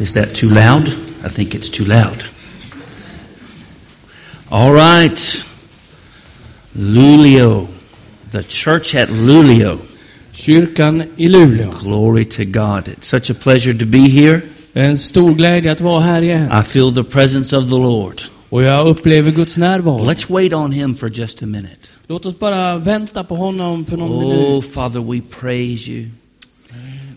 Is that too loud? I think it's too loud. All right. Lulio. The church at Lulio. Kyrkan i Luleå. Glory to God. It's such a pleasure to be here. En stor glädje att vara här igen. I feel the presence of the Lord. Och jag upplever Guds närvaro. Let's wait on Him for just a minute. Låt oss bara vänta på honom för någon Oh, minut. Father, we praise you.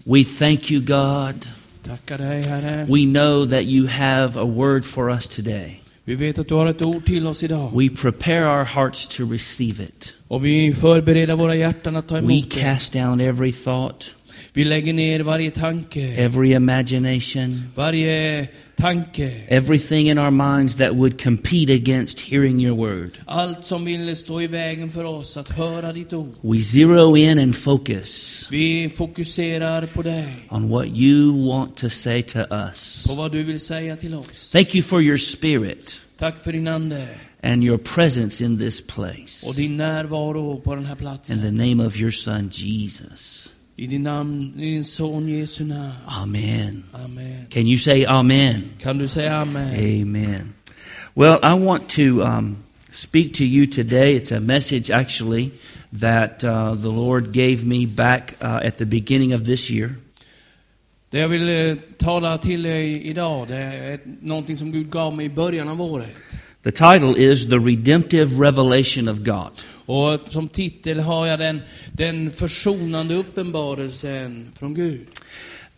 We thank you, God. Tackar dig Herre. We know that you have a word for us today. Vi vet att du har ett ord till oss idag. We prepare our hearts to receive it. Och vi förbereder våra hjärtan att ta We emot det. cast down every thought, Vi lägger ner varje tanke, every imagination, varje tanke, everything in our minds that would compete against hearing your word. allt som vill stå i vägen för oss att höra ditt ord. We zero in and focus Vi fokuserar på dig, on what you want to say to us. på vad du vill säga till oss. Thank you for your spirit Tack för din Ande and your presence in this och place. din närvaro på den här In the name of your son, Jesus. I din, namn, i din son Jesu namn. Amen. Amen. Can you say amen? Kan du säga amen? Amen. Well, I want to um, speak to you today. It's a message actually that uh, the Lord gave me back uh, at the beginning of this year. Det jag vill tala till dig idag, det är någonting som Gud gav mig i början av året. The title is The Redemptive Revelation of God. Och som titel har jag den, den försonande uppenbarelsen från Gud.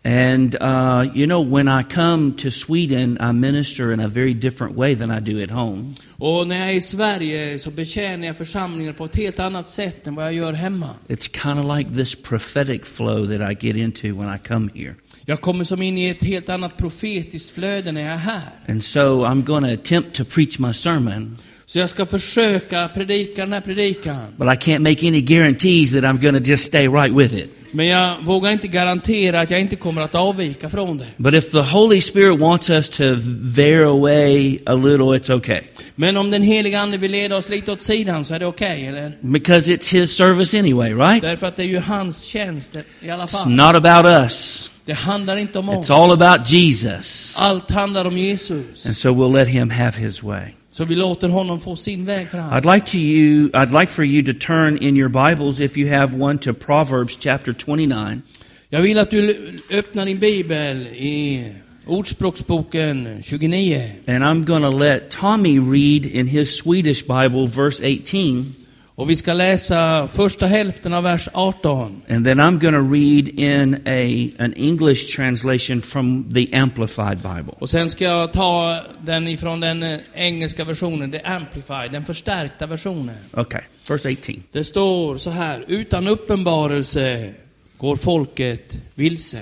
And, uh, you know, when I come to Sweden, I minister in a very different way than I do at home. Och när jag är i Sverige så betjänar jag församlingar på ett helt annat sätt än vad jag gör hemma. It's kind of like this prophetic flow that I get into when I come here. Jag kommer som in i ett helt annat profetiskt flöde när jag är här. And so I'm going to attempt to preach my sermon, Så jag ska försöka predika den här predikan. but I can't make any guarantees that I'm to just stay right with it. Men jag vågar inte garantera att jag inte kommer att avvika från det. But if the Holy Spirit wants us to veer away a little, it's okay. Men om den heliga Ande vill leda oss lite åt sidan så är det okej, eller? Because it's His service anyway, right? Därför att det är ju hans tjänst i alla It's fall. not about us. Det handlar inte om oss. It's all about Jesus. Allt handlar om Jesus. And so we'll let Him have His way. Så vi låter honom få sin väg fram. I'd like to you, I'd like for you to turn in your Bibles, if you have one, to Proverbs chapter 29. Jag vill att du öppnar din bibel i Ordspråksboken 29. And I'm going to let Tommy read in his Swedish Bible verse 18. Och vi ska läsa första hälften av vers 18. And then I'm going to read in a, an English translation from the Amplified Bible. Och sen ska jag ta den ifrån den eh, engelska versionen, the amplified, den förstärkta versionen. Okay, verse 18. Det står så här, utan uppenbarelse går folket vilse.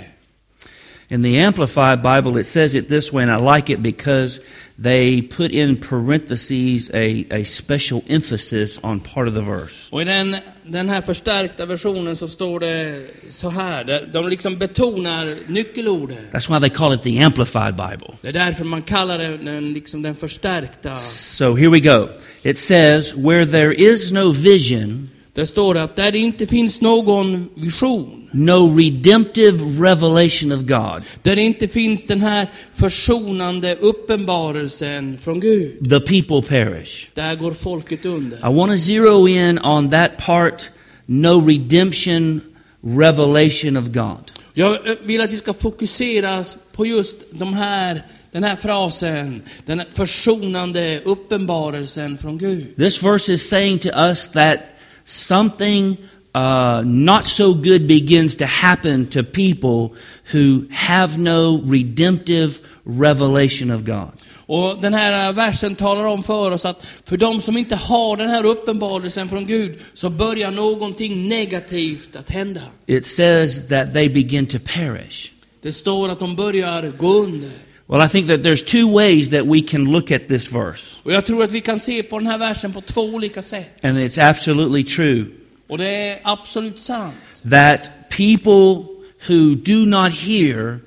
In the Amplified Bible, it says it this way, and I like it because they put in parentheses a, a special emphasis on part of the verse. Och i den, den här förstärkta versionen så står det så här, de liksom betonar nyckelordet. That's why they call it the Amplified Bible. Det är därför man kallar den, den, liksom den förstärkta. So here we go. It says, Where there is no vision, Det står att där det inte finns någon vision, no redemptive revelation of God, där det inte finns den här försonande uppenbarelsen från Gud, the people perish. där går folket under. I want to zero in on that part no redemption revelation of God. Jag eh, vill att vi ska fokusera på just de här, den här frasen, den här försonande uppenbarelsen från Gud. This verse is saying to us that something uh, not so good begins to happen to people who have no redemptive revelation of God. Och den här versen talar om för oss att för de som inte har den här uppenbarelsen från Gud så börjar någonting negativt att hända. It says that they begin to perish. Det står att de börjar gå under. Well, I think that there's two ways that we can look at this verse, Och jag tror att vi kan se på den här versen på två olika sätt. and it's absolutely true Och det är absolut sant. that people who do not hear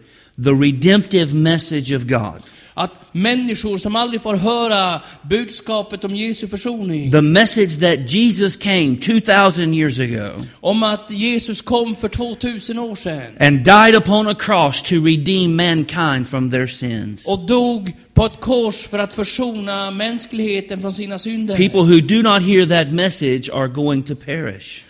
the redemptive message of God, människor som aldrig får höra budskapet om Jesu försoning, The message that Jesus came 2,000 years ago om att Jesus kom för 2000 år sedan and died upon a cross to redeem mankind from their sins. och dog på ett kors för att försona mänskligheten från sina synder. People who do not hear that message are going to perish.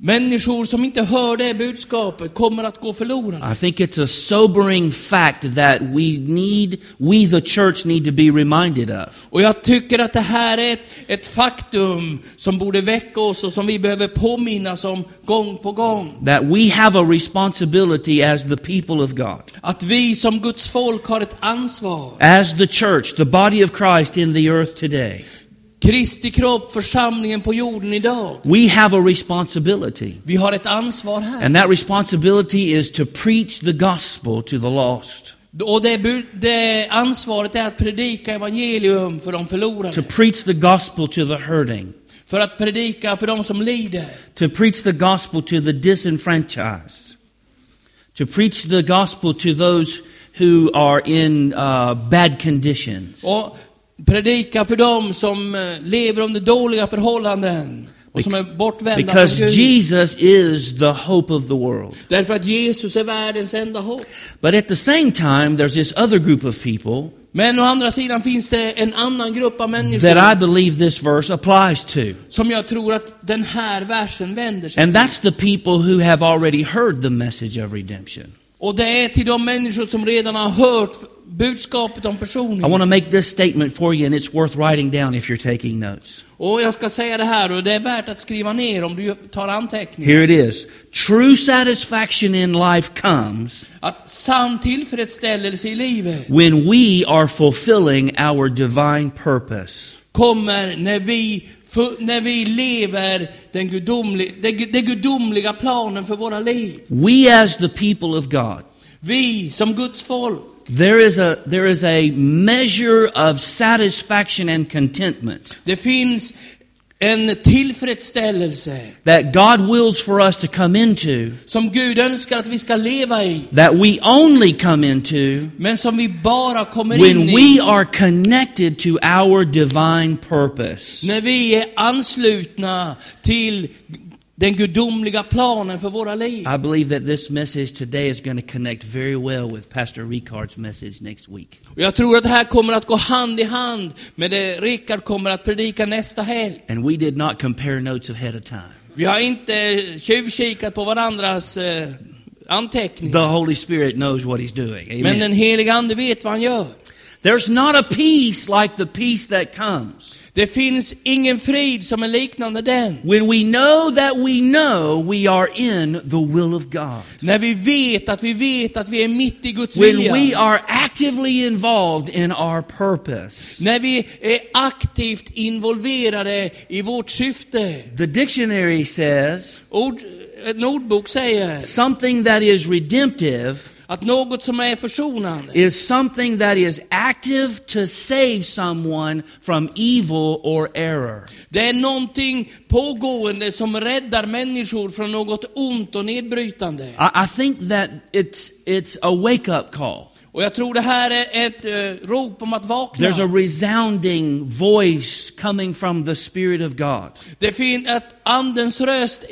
Människor som inte hör det budskapet kommer att gå förlorade. I think it's a sobering fact that we need, we the church need to be reminded of. Och jag tycker att det här är ett, ett faktum som borde väcka oss och som vi behöver påminnas om gång på gång. That we have a responsibility as the people of God. Att vi som Guds folk har ett ansvar. As the church, the body of Christ in the earth today. Kristi kropp, församlingen på jorden idag. We have a responsibility. Vi har ett ansvar här. And that responsibility is to preach the gospel to the lost. Och det, det ansvaret är att predika evangelium för de To förlorade. preach the gospel to the hurting. För att predika för de som lider. To preach the gospel to the disenfranchised. To preach the gospel to those who are in uh, bad conditions. Och predika för dem som eh, lever under dåliga förhållanden. Och som är bortvända Because från Gud. Jesus is the hope of the world. Därför att Jesus är världens enda hopp. But at the same time, there's this other group of people Men å andra sidan finns det en annan grupp av människor that I believe this verse applies to. som jag tror att den här versen vänder sig And till. that's the people who have already heard the message of redemption. Och det är till de människor som redan har hört budskapet om försoning. I want to make this statement for you, and it's worth writing down if you're taking notes. Och jag ska säga det här och det är värt att skriva ner om du tar anteckningar. Here it is True satisfaction in life comes Att sann tillfredsställelse i livet when we are fulfilling our divine purpose. kommer när vi, när vi lever den gudomliga, den, gu- den gudomliga planen för våra liv. We, as the people of God, Vi som Guds folk. There is a, there is a measure of satisfaction and contentment Det finns en tillfredsställelse that God wills for us to come into, som Gud önskar att vi ska leva i. that we only come into Men som vi bara kommer when in we i are connected to our divine purpose. när vi är anslutna till den gudomliga planen för våra liv. I believe that this message today is going to connect very well with Pastor Ricard's message next week. Och jag tror att det här kommer att gå hand i hand med det Rickard kommer att predika nästa helg. And we did not compare notes ahead of time. Vi har inte tjuvkikat på varandras eh, anteckningar. The Holy Spirit knows what He's doing. Men Amen. den heliga Ande vet vad han gör. There's not a peace like the peace that comes Det finns ingen frid som är liknande den. when we know that we know we are in the will of God. När vi vet att vi vet att vi är mitt i Guds When vilja. we are actively involved in our purpose. När vi är aktivt involverade i vårt syfte. The dictionary says Ord, en ordbok säger something that is redemptive att något som är försonande, is something that is active to save someone from evil or error. det är någonting pågående som räddar människor från något ont och nedbrytande. I, I think that it's, it's a wake up call. Och jag tror det här är ett uh, rop om att vakna. There's a resounding voice coming from the Spirit of God Det finns att andens röst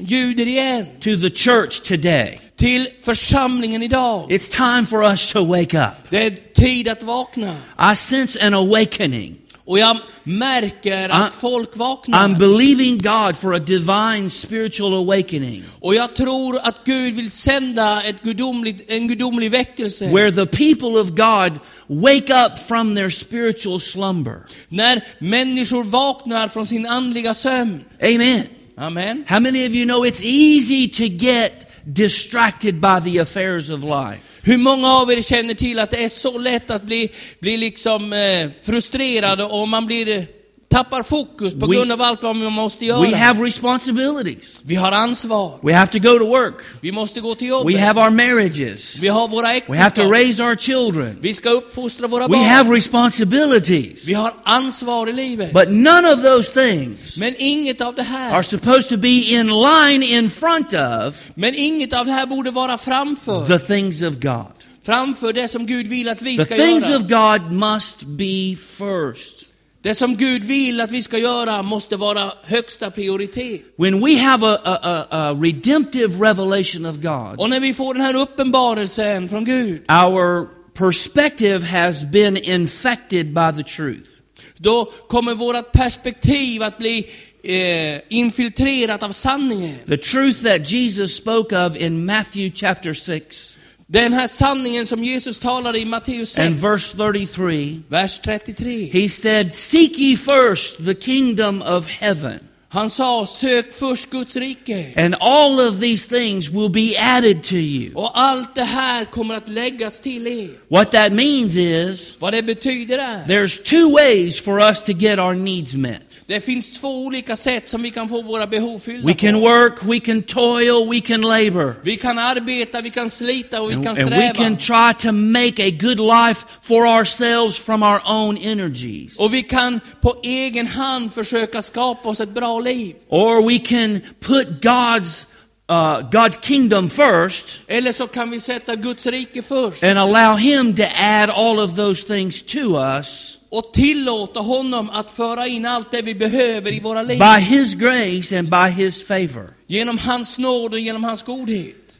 ljuder igen to the church today. till församlingen idag. It's time for us to wake up. Det är tid att vakna. I sense an awakening. Och jag märker att I- folk I'm vaknar. believing God for a divine spiritual awakening Och jag tror att Gud vill sända ett gudomligt, en gudomlig väckelse. where the people of God wake up from their spiritual slumber. När människor vaknar från sin andliga sömn. Amen. Amen. How many of you know it's easy to get distracted by the affairs of life? Hur många av er känner till att det är så lätt att bli, bli liksom eh, frustrerad och man blir, tappar fokus på We- grund av allt vad man måste göra. We have responsibilities. Vi har ansvar. We have to go to work. Vi måste gå till jobbet. We have our marriages. Vi har våra We have to raise our children. Vi ska uppfostra våra We barn. have responsibilities. Vi har ansvar i livet. But none of those things Men inget av det här, are supposed to be in line in front of men inget av det här borde vara framför the things of God. framför det som Gud vill att vi The ska things of God must be first. Det som Gud vill att vi ska göra måste vara högsta prioritet. When we have a, a, a, redemptive revelation of God, Och när vi får den här uppenbarelsen från Gud, our perspective has been infected by the truth. då kommer vårt perspektiv att bli eh, infiltrerat av sanningen. The truth that Jesus spoke of in Matthew chapter 6 Den här sanningen som Jesus talade i Matteus 6, and verse 33, vers 33. he said, Seek ye first the kingdom of heaven, Han sa, sök först Guds rike. and all of these things will be added to you. Och allt det här kommer att läggas till er. What that means is Vad det betyder är, there's two ways for us to get our needs met. det finns två olika sätt som vi kan få våra behov fyllda We can på. work, we can toil, we can labor. Vi kan arbeta, vi kan slita och vi And, kan and we sträva. can try to make a good life for ourselves from our own energies. Och vi kan på egen hand försöka skapa oss ett bra liv. Or we can put God's, uh, God's kingdom first Eller så kan vi sätta Guds rike först and allow Him to add all of those things to us och tillåta honom att föra in allt det vi behöver i våra liv. by His grace and by His favor. Genom hans nåd och genom hans godhet.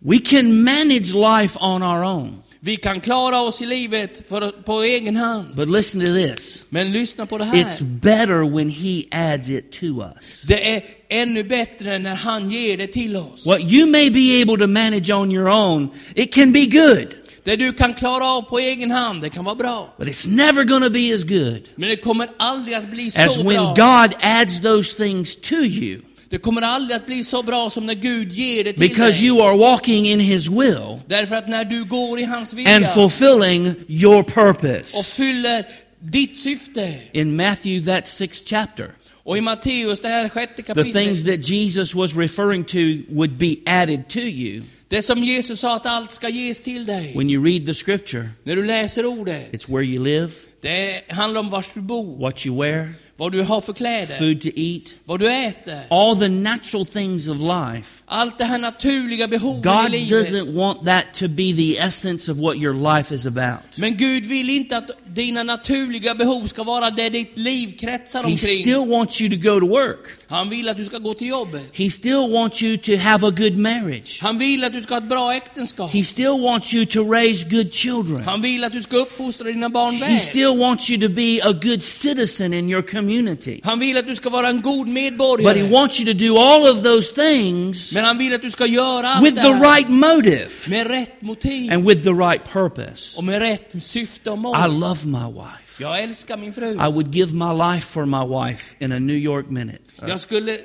We can manage life on our own. Vi kan klara oss i livet för, på egen hand. But listen to this. Men lyssna på det It's här. better when He adds it to us. Det är ännu bättre när han ger det till oss. What you may be able to manage on your own, it can be good, Det du kan klara av på egen hand, det kan vara bra. but it's never to be as good Men det kommer aldrig att bli as så when bra. God adds those things to you Det kommer aldrig att bli så bra som när Gud ger det till because dig. you are walking in His will Därför att när du går i hans and fulfilling your och purpose. fyller ditt syfte. In Matthew, that sixth chapter, Och i Matteus, det här sjätte the things that Jesus was referring to would be added to you. det som Jesus sa att allt ska ges till dig. When you read the scripture, När du läser ordet, it's where you live, det handlar om vart du bor, what you wear, vad du har för kläder, food to eat, vad du äter. all the natural things of life. Allt det här naturliga behoven God i livet. doesn't want that to be the essence of what your life is about. Men Gud vill inte att dina naturliga behov ska vara det ditt liv kretsar He omkring. still wants you to go to work. Han vill att du ska gå till jobbet. He still wants you to have a good marriage. Han vill att du ska ha ett bra äktenskap. He still wants you to raise good children. Han vill att du ska uppfostra dina barn He still wants you to be a good citizen in your community. Han vill att du ska vara en god But he wants you to do all of those things Men han vill att du ska göra allt with the right motive med rätt motiv and with the right purpose. och med rätt syfte och I love my wife. Jag älskar min fru. I would give my life for my wife in a New York minute. Uh, Jag skulle,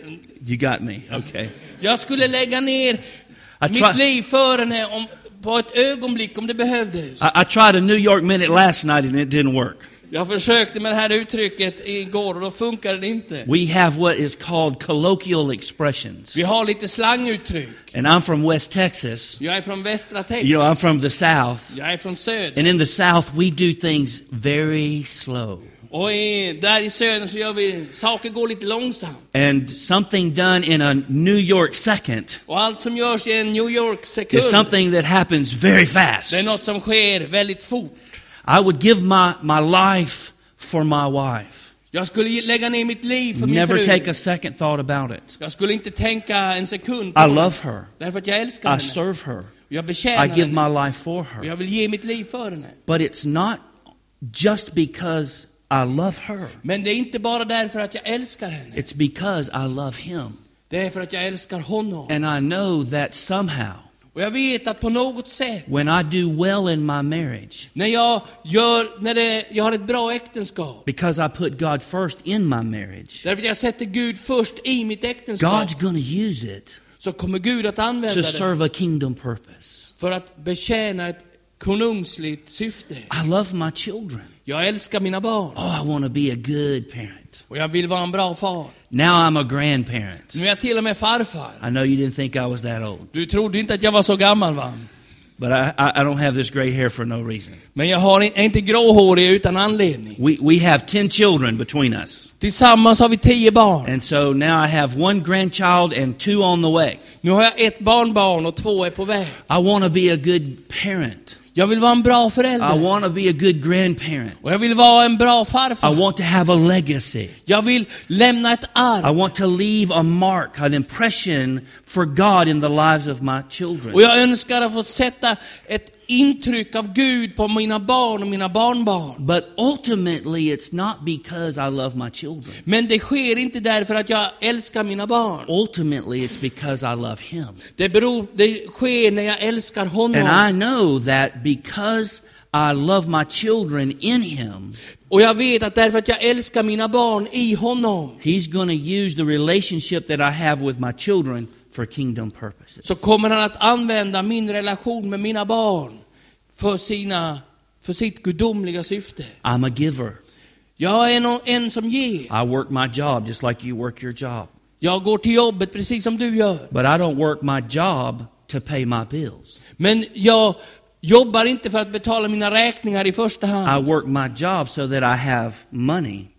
You got me. Okay. jag skulle lägga ner I, mitt try, liv för henne om, på ett ögonblick om det behövdes. I, I tried a New York minute last night and it didn't work. Jag försökte med det här uttrycket igår och då funkade det inte. We have what is called colloquial expressions. Vi har lite slanguttryck. And I'm from West Texas. Jag är från västra You know, I'm Texas. from the South. Jag är från söder. And in the South, we do things very slow. Och i, där i södern så gör vi, saker går lite långsamt. And something done in a New York second Och allt som görs i en New is York-sekund, something that happens very fast. det är något som sker väldigt fort. I would give my, my life for my wife. Jag skulle lägga ner mitt liv för min Never fru. take a second thought about it. Jag skulle inte tänka en sekund på I love her. Därför att jag älskar I henne. serve her. Jag I give henne. my life for her. jag vill ge mitt liv för henne. But it's not just because I love her. Men det är inte bara därför att jag älskar henne. It's because I love him. Det är för att jag älskar honom. And I know that somehow, Och jag vet att på något sätt, when I do well in my marriage, när jag gör, när det, jag har ett bra äktenskap, because I put God first in my marriage, därför att jag sätter Gud först i mitt äktenskap, God's to use it så kommer Gud att använda to det serve a kingdom purpose. för att betjäna ett konungsligt syfte. I love my children. Jag älskar mina barn Oh, I want to be a good parent. och jag vill vara en bra far. Now I'm a grandparent. Nu är jag till och med farfar. I know you didn't think I was that old. Du trodde inte att jag var så gammal va? but I, I, I don't have this gray hair for no reason. Men jag har, är inte gråhårig utan anledning. We, we have 10 children between us. Tillsammans har vi tio barn. And so now I have one grandchild and two on the way. Nu har jag ett barnbarn och två är på väg. I want to be a good parent. Jag vill vara en bra I förälder. want to be a good grandparent. Och jag vill vara en bra I farfar. want to have a legacy. Jag vill lämna ett I arv. want to leave a mark, an impression for God in the lives of my children. Och jag önskar att få sätta ett intryck av Gud på mina barn och mina barnbarn. But ultimately, it's not because I love my children. Men det sker inte därför att jag älskar mina barn. Ultimately, it's because I love Him. Det, beror, det sker när jag älskar And honom. I know that because I love my children in Him, Och jag vet att därför att jag älskar mina barn i honom He's going to use the relationship that I have with my children for kingdom purposes. så kommer han att använda min relation med mina barn för, sina, för sitt gudomliga syfte. I'm a giver. Jag är någon, en som ger. I work my job just like you work your job. Jag går till jobbet precis som du gör. But I don't work my job to pay my bills. Men jag jobbar inte för att betala mina räkningar i första hand. I work my job so that I have money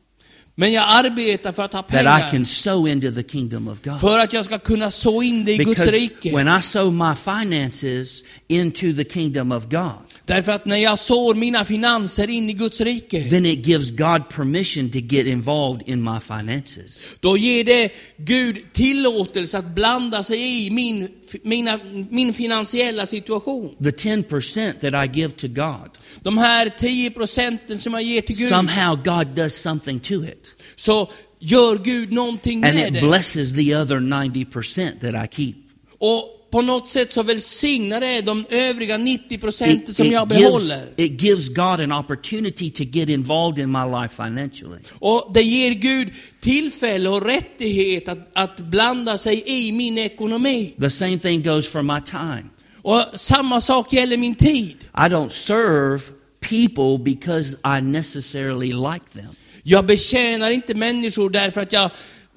Men jag arbetar för att ha that I pengar. can sow into the kingdom of God. För att jag ska kunna så in det i Guds Because rike. when I sow my finances into the kingdom of God, Därför att när jag sår mina finanser in i Guds rike, then it gives God permission to get involved in my finances. då ger det Gud tillåtelse att blanda sig i min, mina, min finansiella situation. The 10% that I give to God, De här 10 procenten som jag ger till Gud, somehow God does something to it. så gör Gud någonting And med it det. blesses the other 90% that I keep. Och på något sätt så välsignar det de övriga 90 procenten som jag gives, behåller. it gives God an opportunity to get involved in my life financially. Och det ger Gud tillfälle och rättighet att, att blanda sig i min ekonomi. The same thing goes for my time. Och samma sak gäller min tid. I don't serve people because I necessarily like them. Jag betjänar inte människor därför att jag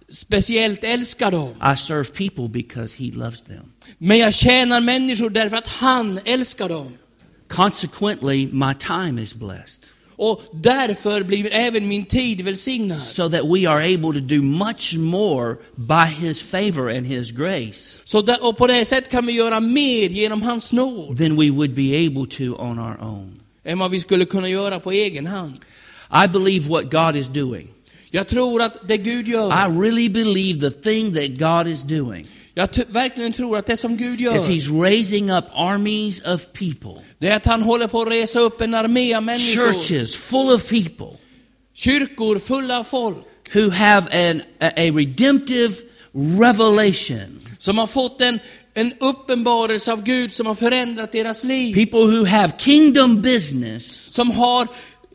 speciellt älskar dem. I serve people because He loves them. Men jag tjänar människor därför att han älskar dem. Consequently, my time is blessed. Och därför blir även min tid välsignad. So that we are able to do much more by His favor and His grace Så där, och på det sättet kan vi göra mer genom hans nåd than we would be able to on our own. än vad vi skulle kunna göra på egen hand. I believe what God is doing. Jag tror att det Gud I gör, really believe the thing that God is doing jag verkligen tror att det som Gud is gör, He's raising up armies of people, det är att han håller på att resa upp en armé av människor. churches full of people Kyrkor fulla av folk. who have an, a, a redemptive revelation. Som har fått en, en uppenbarelse av Gud som har förändrat deras liv. People who have kingdom business Som har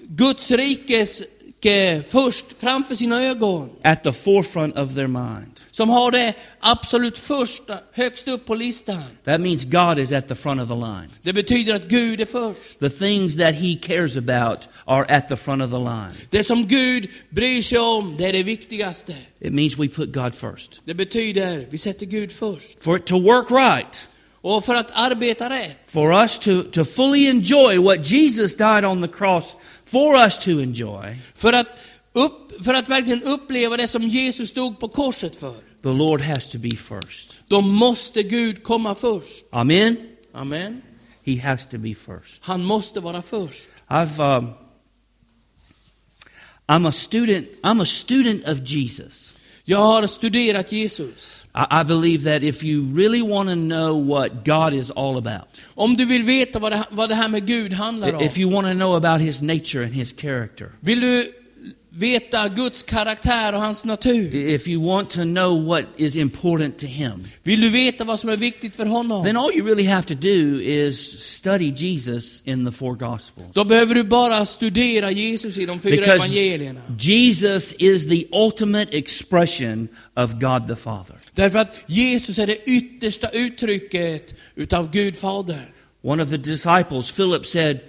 Guds rikes först framför sina ögon. at the forefront of their mind. Som har det absolut första, högst upp på listan. That means God is at the front of the line. Det betyder att Gud är först. The things that He cares about are at the front of the line. Det som Gud bryr sig om, det är det viktigaste. It means we put God first. Det betyder, vi sätter Gud först. For it to work right, Och för att arbeta rätt, for us to, to fully enjoy what Jesus died on the cross for us to enjoy, för att, upp, för att verkligen uppleva det som Jesus stod på korset för, the Lord has to be first. då måste Gud komma först. Amen? Amen. He has to be first. Han måste vara först. I've, um, I'm a student. I'm a student of Jesus. Jag har studerat Jesus. I, believe that if you really want to know what God is all about, Om du vill veta vad det, vad det här med Gud handlar om, if you want to know about His nature and His character, vill du veta Guds karaktär och hans natur, if you want to know what is important to Him, vill du veta vad som är viktigt för then honom, all you really have to do is study Jesus in the four Gospels. då behöver du bara studera Jesus i de fyra Because evangelierna. Jesus is the ultimate expression of God the Father. Därför att Jesus är det yttersta uttrycket utav Gud Fader. One of the disciples, Philip, said,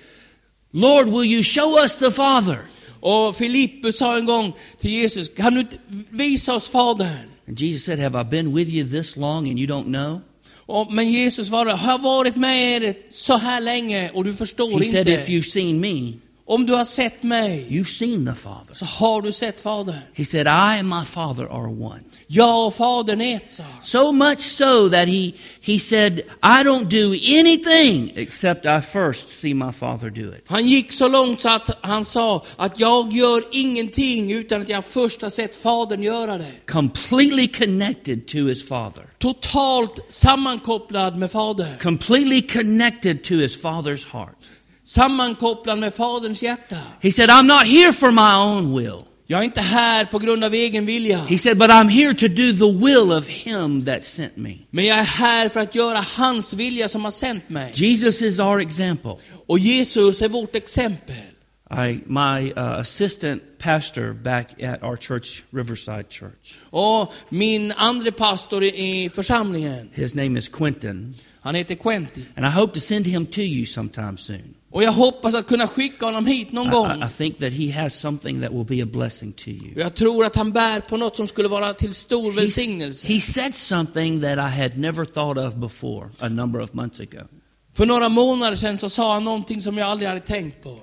Lord, will you show us the Father? Och Filippus sa en gång till Jesus, kan du inte visa oss Fadern? And Jesus said, Have I been with you this long and you don't know? Och, men Jesus svarade, har jag varit med er så här länge och du förstår He said, If you've seen me, Om du har sett mig you've seen the Father. så har du sett Fadern. He said, I and my Father are one. Jag och Fadern är ett, sa han. So much so that he, he said, I don't do anything except I first see my Father do it. Han gick så långt så att han sa att jag gör ingenting utan att jag först har sett Fadern göra det. Completely connected to his Father. Totalt sammankopplad med Fadern. Completely connected to his Father's heart. Sammankopplad med Faderns hjärta. He said, I'm not here for my own will. Jag är inte här på grund av egen vilja. He said, but I'm here to do the will of him that sent me. Men jag är här för att göra hans vilja som har sänt mig. Jesus is our example. Och Jesus är vårt exempel. I, my uh, assistant pastor back at our church, Riverside Church, Och min andra pastor i församlingen, his name is Quentin, han heter Quentin. and I hope to send him to you sometime soon. Och jag hoppas att kunna skicka honom hit någon gång. I, I think that he has something that will be a blessing to you. Jag tror att han bär på något som skulle vara till stor välsignelse. he said something that I had never thought of before a number of months ago. För några månader sedan så sa han någonting som jag aldrig hade tänkt på.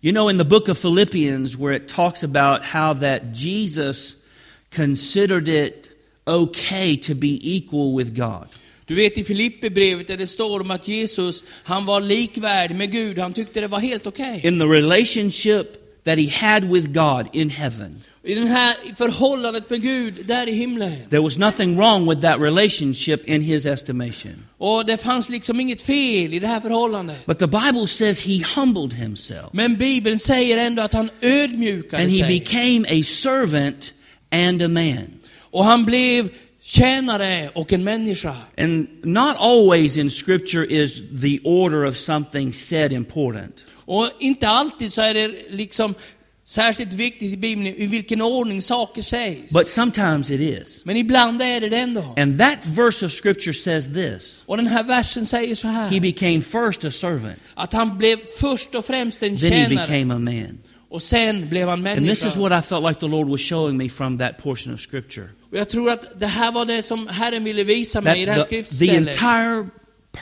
You know, in the book of Philippians, where it talks about how that Jesus considered it okay to be equal with God. Du vet i Filipperbrevet där det står om att Jesus, han var likvärdig med Gud. Han tyckte det var helt okej. In the relationship that he had with God in heaven, I det här förhållandet med Gud där i himlen. there was nothing wrong with that relationship in his estimation. Och det fanns liksom inget fel i det här förhållandet. But the Bible says he humbled himself Men Bibeln säger ändå att han ödmjukade and he sig. became a servant and a man. Och han blev tjänare och en människa. And not always in Scripture is the order of something said important. Och inte alltid så är det liksom särskilt viktigt i Bibeln i vilken ordning saker sägs. But sometimes it is. Men ibland är det det ändå. And that verse of Scripture says this Och den här versen säger så He här. became first a servant, Att han blev först och främst en then he tjänare. became a man. Och sen blev han And this is människa. what I felt like the Lord was showing me from that portion of Scripture. Och jag tror att det här var det som Herren ville visa mig i det här the, the skriftstället. entire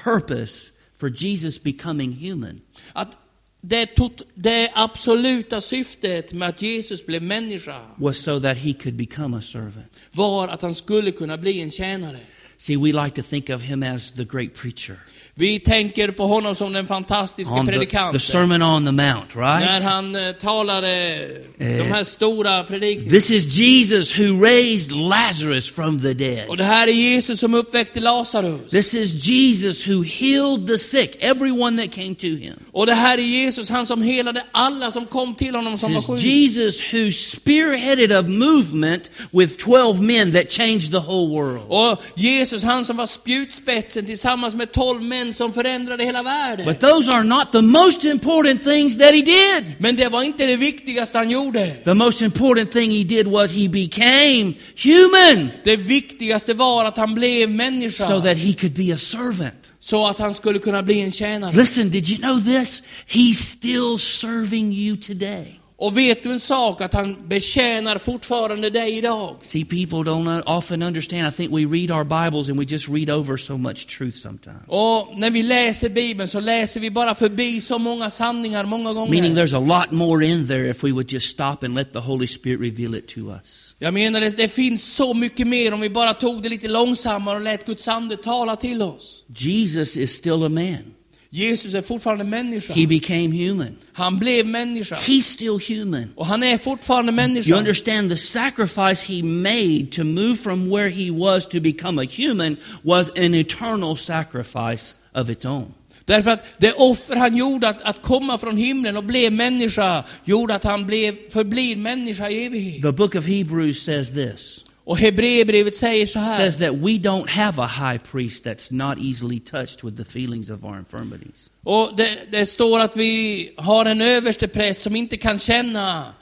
purpose for Jesus becoming human Att det, tot, det absoluta syftet med att Jesus blev människa was so that he could become a servant. var att han skulle kunna bli en tjänare. See, we like to think of him as the great preacher. Vi tänker på honom som den fantastiska On the, predikanten. the Sermon on the Mount, När right? han eh, talade de här stora predikningarna. This is Jesus who raised Lazarus from the dead. Och det här är Jesus som uppväckte Lazarus. This is Jesus who healed the sick, everyone that came to him. Och det här är Jesus, han som helade alla som kom till honom som var This is sjuka. Jesus who spearheaded a movement with 12 men that changed the whole world. Och Jesus, han som var spjutspetsen tillsammans med tolv män som förändrade hela världen. But those are not the most important things that he did. Men det var inte det viktigaste han gjorde. The most important thing he did was he became human Det viktigaste var att han blev människa. so that he could be a servant. så att han skulle kunna bli en tjänare. Listen, did you know this? He's still serving you today. Och vet du en sak? Att han betjänar fortfarande dig idag. See, people don't often understand. I think we read our Bibles and we just read over so much truth sometimes. Och när vi läser Bibeln så läser vi bara förbi så många sanningar många Meaning gånger. there's a lot more in there if we would just stop and let the Holy Spirit reveal it to us. Jag menar, det, det finns så mycket mer om vi bara tog det lite långsammare och lät Guds ande tala till oss. Jesus is still a man. Jesus är fortfarande människa. He became human. Han blev människa. He's still human. Och han är fortfarande You understand the sacrifice he made to move from where he was to become a human was an eternal sacrifice of its own. Därför att det offer han gjorde att, att komma från himlen och blev människa, gjorde att han blev, förblir människa i evighet. The book of Hebrews says this. Och Hebreerbrevet säger så här. says that we don't have a high priest that's not easily touched with the feelings of our infirmities. Och det, det står att vi har en överstepräst som inte kan känna,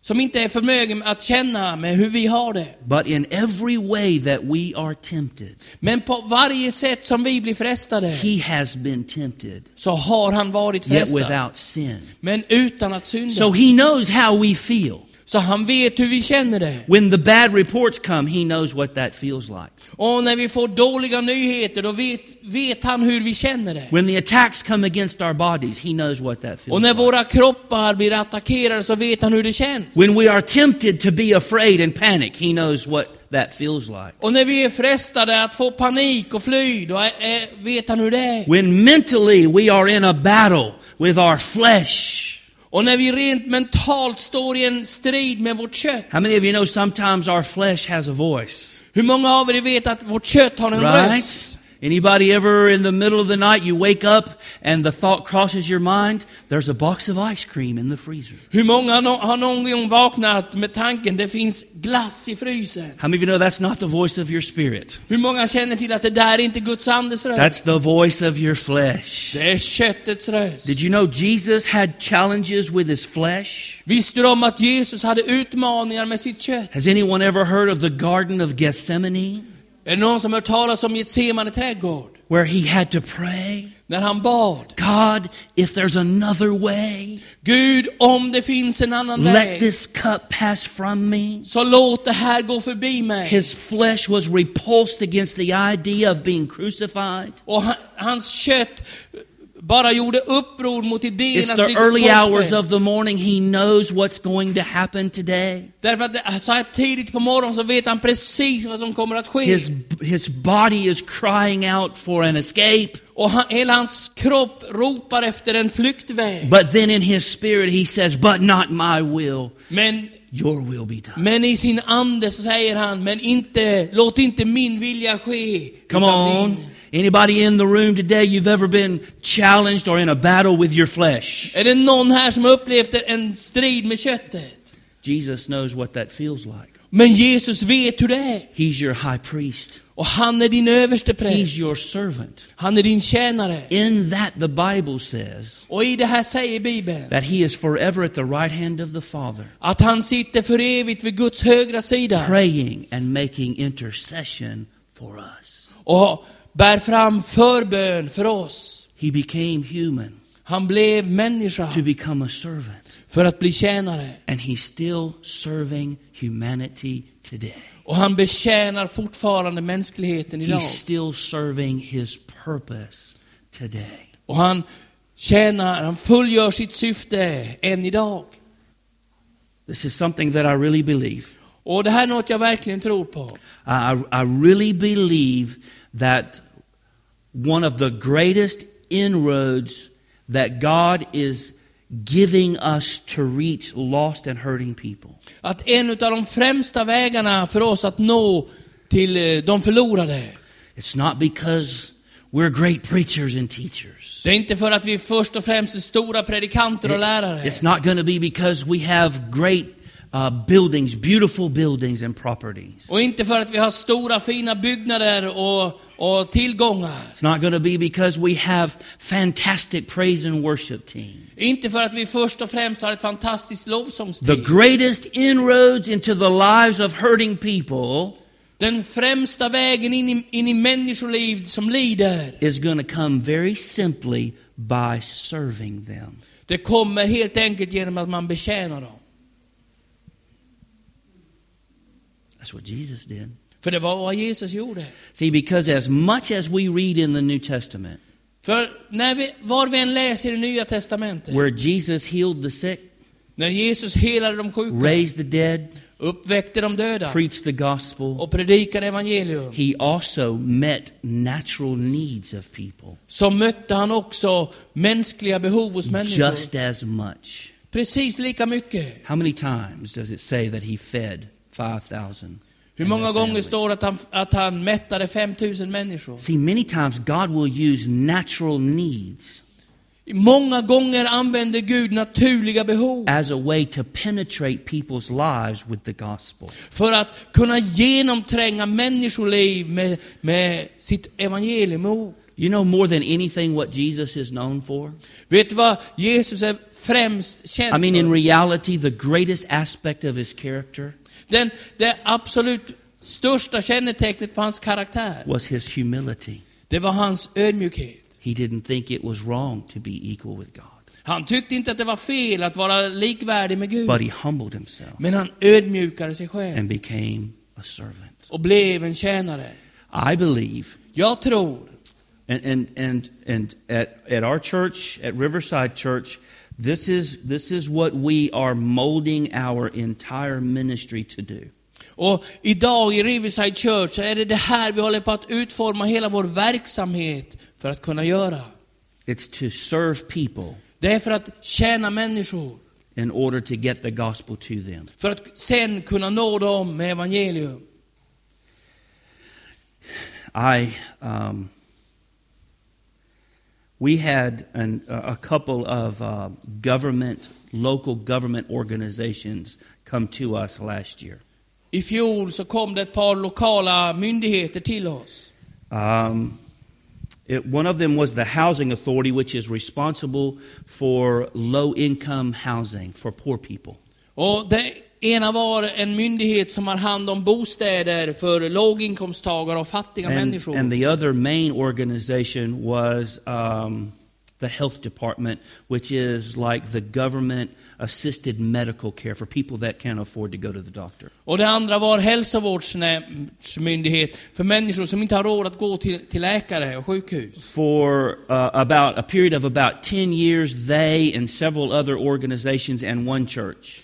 som inte är förmögen att känna med hur vi har det. But in every way that we are tempted, Men på varje sätt som vi blir frestade he has been tempted, så har han varit yet frestad. without sin. Men utan att synda. So he knows how we feel. Så han vet hur vi känner det. When the bad reports come, he knows what that feels like. Och när vi får dåliga nyheter, då vet, vet han hur vi känner det. When the attacks come against our bodies, he knows what that feels Och när like. våra kroppar blir attackerade så vet han hur det känns. When we are tempted to be afraid and panic, he knows what that feels like. Och när vi är frestade att få panik och fly, då vet han hur det är. When mentally we are in a battle with our flesh. Och när vi rent mentalt står i en strid med vårt kött. How many of you know sometimes our flesh has a voice? Hur många av er vet att vårt kött har en röst? Anybody ever in the middle of the night you wake up and the thought crosses your mind, there's a box of ice cream in the freezer. Hur många har någon gång vaknat med tanken det finns glass i frysen? How many of you know that's not the voice of your spirit? Hur många känner till att det där är inte Guds andes röst? That's the voice of your flesh. Det är köttets röst. Did you know Jesus had challenges with his flesh? Visste du om att Jesus hade utmaningar med sitt kött? Has anyone ever heard of the Garden of Gethsemane? Är det någon som hört talas om Getsemane trädgård? Where he had to pray, När han bad. God, if there's another way, Gud, om det finns en annan let väg, this cup pass from me. så låt det här gå förbi mig. His flesh was repulsed against the idea of being crucified. Och han, hans kött bara gjorde uppror mot idén It's the early hours of the morning. He knows what's going to happen today. Därför att så här tidigt på morgonen så vet han precis vad som kommer att ske. His, his body is crying out for an escape. Och han, hela hans kropp ropar efter en flyktväg. But then in his spirit, he says, But not my will, Men, your will be done. men i sin ande så säger han, men inte, låt inte min vilja ske. Come on. din." Anybody in the room today, you've ever been challenged or in a battle with your flesh? Är det någon här som har upplevt en strid med köttet? Jesus knows what that feels like. Men Jesus vet hur det är. He's your high priest. Och han är din överste präst. He's your servant. Han är din tjänare. In that, the Bible says Och i det här säger Bibeln that he is forever at the right hand of the Father, att han sitter för evigt vid Guds högra sida praying and making intercession for us. och bär fram förbön för oss. He became human Han blev människa to become a servant, för att bli tjänare. and he's still serving humanity today. Och han betjänar fortfarande mänskligheten idag. He's still serving his purpose today. Och han tjänar, han fullgör sitt syfte än idag. This is something that I really believe. Och det här är något jag verkligen tror på. I, I really believe that one of the greatest inroads that God is giving us to reach lost and hurting people Att en av de främsta vägarna för oss att nå till eh, de förlorade, It's not because we're great preachers and teachers. det är inte för att vi först och främst är stora predikanter och lärare. It's not going to be because we have great uh, buildings, beautiful buildings and properties. Och inte för att vi har stora fina byggnader och, och tillgångar. It's not going to be because we have fantastic praise and worship teams. Inte för att vi först och främst har ett fantastiskt The lovsångsteam. greatest inroads into the lives of hurting people Den främsta vägen in i, in i människoliv som lider, is going to come very simply by serving them. det kommer helt enkelt genom att man betjänar dem. That's what Jesus did. För det var vad Jesus gjorde. See, because as much as we read in the New Testament, För när vi, var vi än läser i nya testamentet, where Jesus healed the sick, när Jesus helade de sjuka, raised the dead, uppväckte de döda preached the gospel, och predikade evangelium, he also met natural needs of people så mötte han också mänskliga behov hos människor. just as much. Precis lika mycket. How many times does it say that he fed 5,000? Hur många gånger står det att han, att han mättade 5000 människor? See, many times God will use natural needs Många gånger använder Gud naturliga behov as a way to penetrate people's lives with the gospel. för att kunna genomtränga människoliv med, med sitt evangelium. You know more than anything what Jesus is known for? Vet du vad Jesus är främst känd I mean, in för? reality, the greatest aspect of his character Den, det absolut största kännetecknet på hans karaktär, was his humility. det var hans ödmjukhet. He didn't think it was wrong to be equal with God. Han tyckte inte att det var fel att vara likvärdig med Gud. but he humbled himself Men han ödmjukade sig själv and became a servant. och blev en tjänare. I believe, Jag tror, and, and, and, and at, at our church, at Riverside Church, this is, this is what we are molding our entire ministry to do. och idag i Riverside Church är det det här vi håller på att utforma hela vår verksamhet för att kunna göra. It's to serve people Det är för att tjäna människor. in order to get the gospel to them. För att sen kunna nå dem med evangelium. I, um, we had an, a couple of uh, government, local government organizations come to us last year. I fjol så kom det ett par lokala myndigheter till oss. Um, it, one of them was the Housing Authority, which is responsible for low income housing for poor people. Och det ena var en myndighet som har hand om bostäder för låginkomsttagare och fattiga And, människor. and the other main organization was um, the Health Department, which is like the government assisted medical care for people that can't afford to go to the doctor. Och det andra var hälsovårdsmyndighet för människor som inte har råd att gå till, till läkare och sjukhus. For uh, about a period of about 10 years, they and several other organizations and one church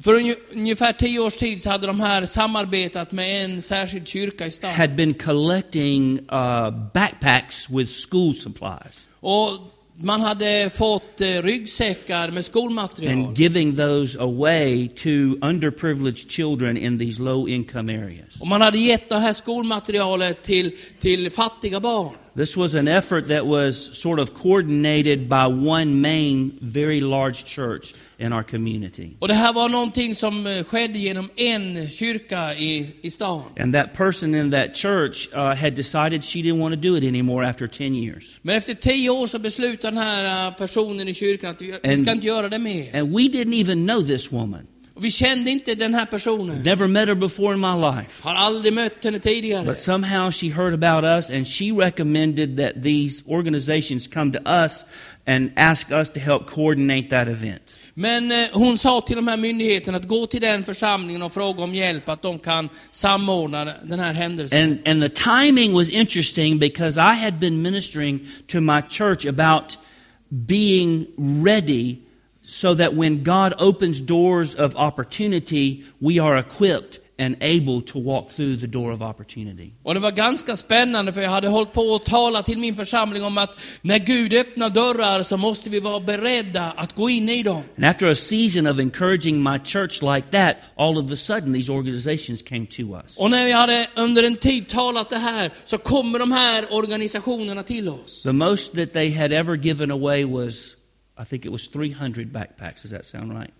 För unge- ungefär tio års tid så hade de här samarbetat med en särskild kyrka i stan. had been collecting uh, backpacks with school supplies Och man hade fått eh, ryggsäckar med skolmaterial. and giving those away to underprivileged children in these low income areas. Och man hade gett det här skolmaterialet till, till fattiga barn. This was an effort that was sort of coordinated by one main, very large church in our community. Och det här var någonting som eh, skedde genom en kyrka i, i stan. And that person in that church uh, had decided she didn't want to do it anymore after 10 years. Men efter år så beslutade den här eh, personen i kyrkan att vi, vi ska inte göra det mer. And we didn't even know this woman. Vi kände inte den här personen. Never met her before in my life. Har aldrig mött henne tidigare. But somehow she heard about us and she recommended that these organizations come to us and ask us to help coordinate that event. Men eh, hon sa till de här myndigheterna att gå till den församlingen och fråga om hjälp, att de kan samordna den här händelsen. And, and the timing was interesting because I had been ministering to my church about being ready so that when God opens doors of opportunity, we are equipped and able to walk through the door of opportunity. Och det var ganska spännande för jag hade hållit på att tala till min församling om att när Gud öppnar dörrar så måste vi vara beredda att gå in i dem. And after a season of encouraging my church like that, all of a sudden these organizations came to us. Och när vi hade under en tid talat det här så kommer de här organisationerna till oss. The most that they had ever given away was, I think it was 300 backpacks. Does that sound right?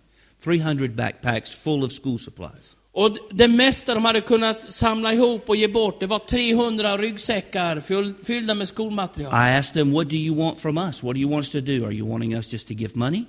300 backpacks full of school supplies. Och det mesta de hade kunnat samla ihop och ge bort, det var 300 ryggsäckar fyll- fyllda med skolmaterial. I asked them, What do you want from us? What do you want us to do? Are you wanting us just to give money?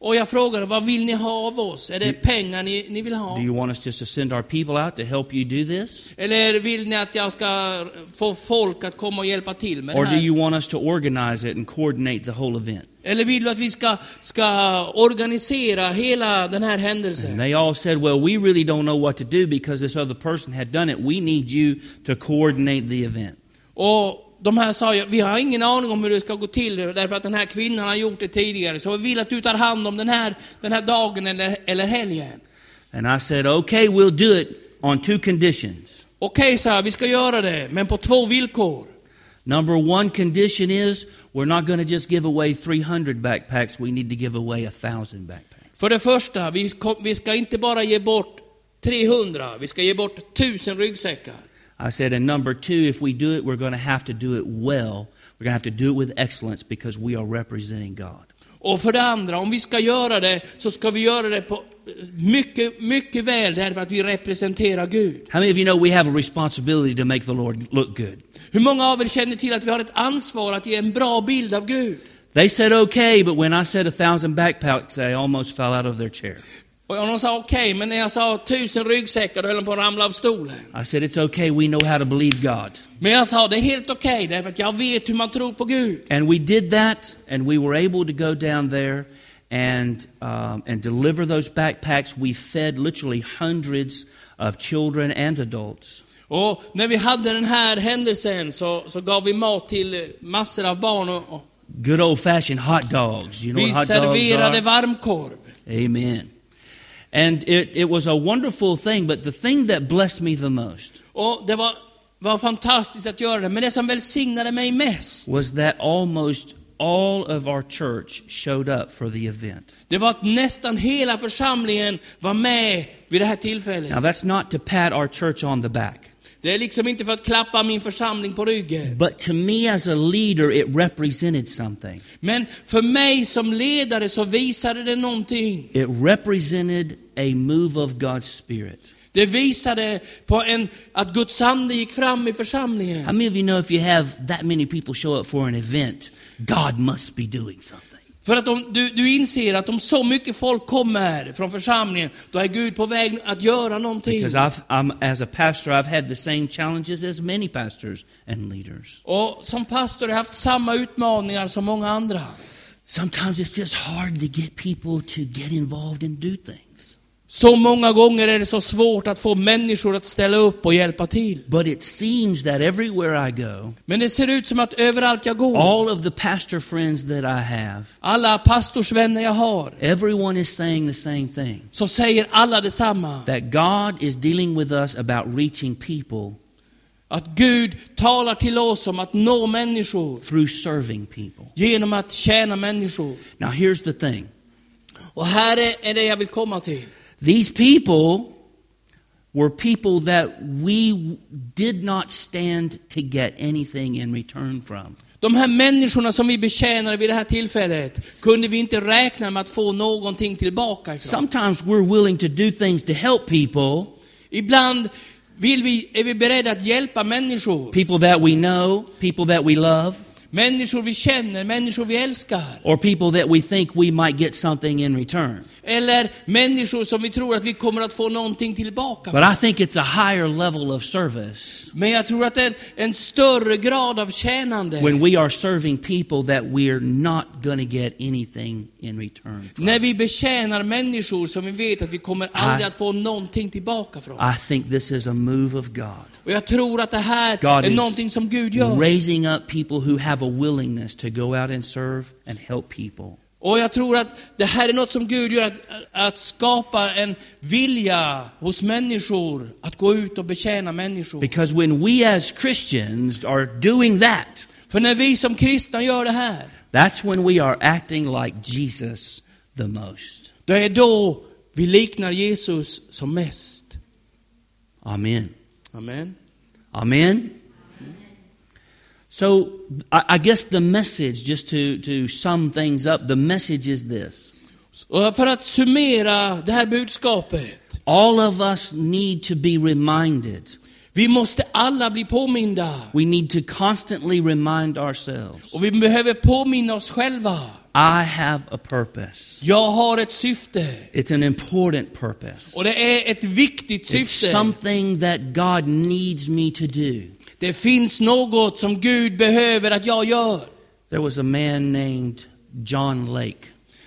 Och jag frågade, vad vill ni ha av oss? Är det pengar ni, ni vill ha? Do you want us just to send our people out to help you do this? Eller vill ni att jag ska få folk att komma och hjälpa till med Or det do här? you want us to organize it and coordinate the whole event? Eller vill du att vi ska, ska organisera hela den här händelsen? And they all said, Well, we really don't know what to do because this other person had done it. We need you to coordinate the event. Och de här sa, ju, vi har ingen aning om hur det ska gå till därför att den här kvinnan har gjort det tidigare. Så vi vill att du tar hand om den här, den här dagen eller, eller helgen. And I said, Okay, we'll do it on two conditions. Okej, sa jag, vi ska göra det, men på två villkor. Number one condition is we're not going to just give away 300 backpacks, we need to give away a 1,000 backpacks. För det första, vi, vi ska inte bara ge bort 300, vi ska ge bort 1000 ryggsäckar. I said, and number two, if we do it, we're going to have to do it well. We're going to have to do it with excellence because we are representing God. Och för det andra, om vi ska göra det, så ska vi göra det på mycket, mycket väl därför att vi representerar Gud. How many of you know we have a responsibility to make the Lord look good? Hur många av er känner till att vi har ett ansvar att ge en bra bild av Gud? They said okay, but when I said a thousand backpacks, they almost fell out of their chair. Och de sa okej, men när jag sa tusen ryggsäckar då höll på att ramla av stolen. I said, It's okay. We know how to believe God. Men jag sa det är helt okej därför att jag vet hur man tror på Gud. And we did that, and we were able to go down there and, um, and deliver those backpacks. We fed literally hundreds of children and adults. Och när vi hade den här händelsen så, så gav vi mat till massor av barn och, och Good old fashioned hot dogs. You know vi what hot dogs serverade are? varmkorv. Amen. And it, it was a wonderful thing, but the thing that blessed me the most Och det var, var fantastiskt att göra det. Men det som välsignade mig mest, was that almost all of our church showed up for the event. det var att nästan hela församlingen var med vid det här tillfället. Now, that's not to pat our church on the back, Det är liksom inte för att klappa min församling på ryggen. but to me as a leader, it represented something. Men för mig som ledare så visade det någonting. It represented a move of God's Spirit. Det visade på en, att Guds ande gick fram i församlingen. How many of you know if you have that many people show up for an event, God must be doing something? För att om, du, du inser att om så mycket folk kommer från församlingen, då är Gud på väg att göra någonting. Because I've, I'm, as a pastor, I've had the same challenges as many pastors and leaders. Och som pastor har jag haft samma utmaningar som många andra. Sometimes it's just hard to get people to get involved and do things. Så många gånger är det så svårt att få människor att ställa upp och hjälpa till. But it seems that everywhere I go, Men det ser ut som att överallt jag går, all of the pastor friends that I have, alla pastorsvänner jag har, everyone is saying the same thing så säger alla detsamma. that God is dealing with us about reaching people Att Gud talar till oss om att nå människor through serving people. genom att tjäna människor. Now, here's the thing Och här är, det jag vill komma till. These people were people that we did not stand to get anything in return from. De här människorna som vi betjänade vid det här tillfället kunde vi inte räkna med att få någonting tillbaka ifrån. Sometimes we're willing to do things to help people, Ibland vill vi, är vi beredda att hjälpa människor. people that we know, people that we love, Människor vi känner, människor vi älskar. or people that we think we might get something in return. Eller människor som vi tror att vi kommer att få någonting tillbaka But. I think it's a higher level of service Men jag tror att det är en större grad av tjänande. when we are serving people that we're not going to get anything in return from. När vi betjänar människor som vi vet att vi kommer aldrig I- att få någonting tillbaka från. I think this is a move of God. Och jag tror att det här God är någonting som Gud gör. raising up people who have a willingness to go out and serve and help people. Och jag tror att det här är något som Gud gör, att, att skapa en vilja hos människor att gå ut och betjäna människor. Because when we as Christians are doing that, För när vi som kristna gör det här, that's when we are acting like Jesus the most. då är då vi liknar Jesus som mest. Amen. Amen. Amen. So I, I guess the message, just to, to sum things up, the message is this. Och för att summera det här budskapet. All of us need to be reminded. Vi måste alla bli påminda. We need to constantly remind ourselves. Och vi behöver påminna oss själva. I have a purpose. Jag har ett syfte. It's an important purpose. Och det är ett viktigt It's something that God needs me to do. Det finns något som Gud behöver att jag gör. There was a man named John Lake,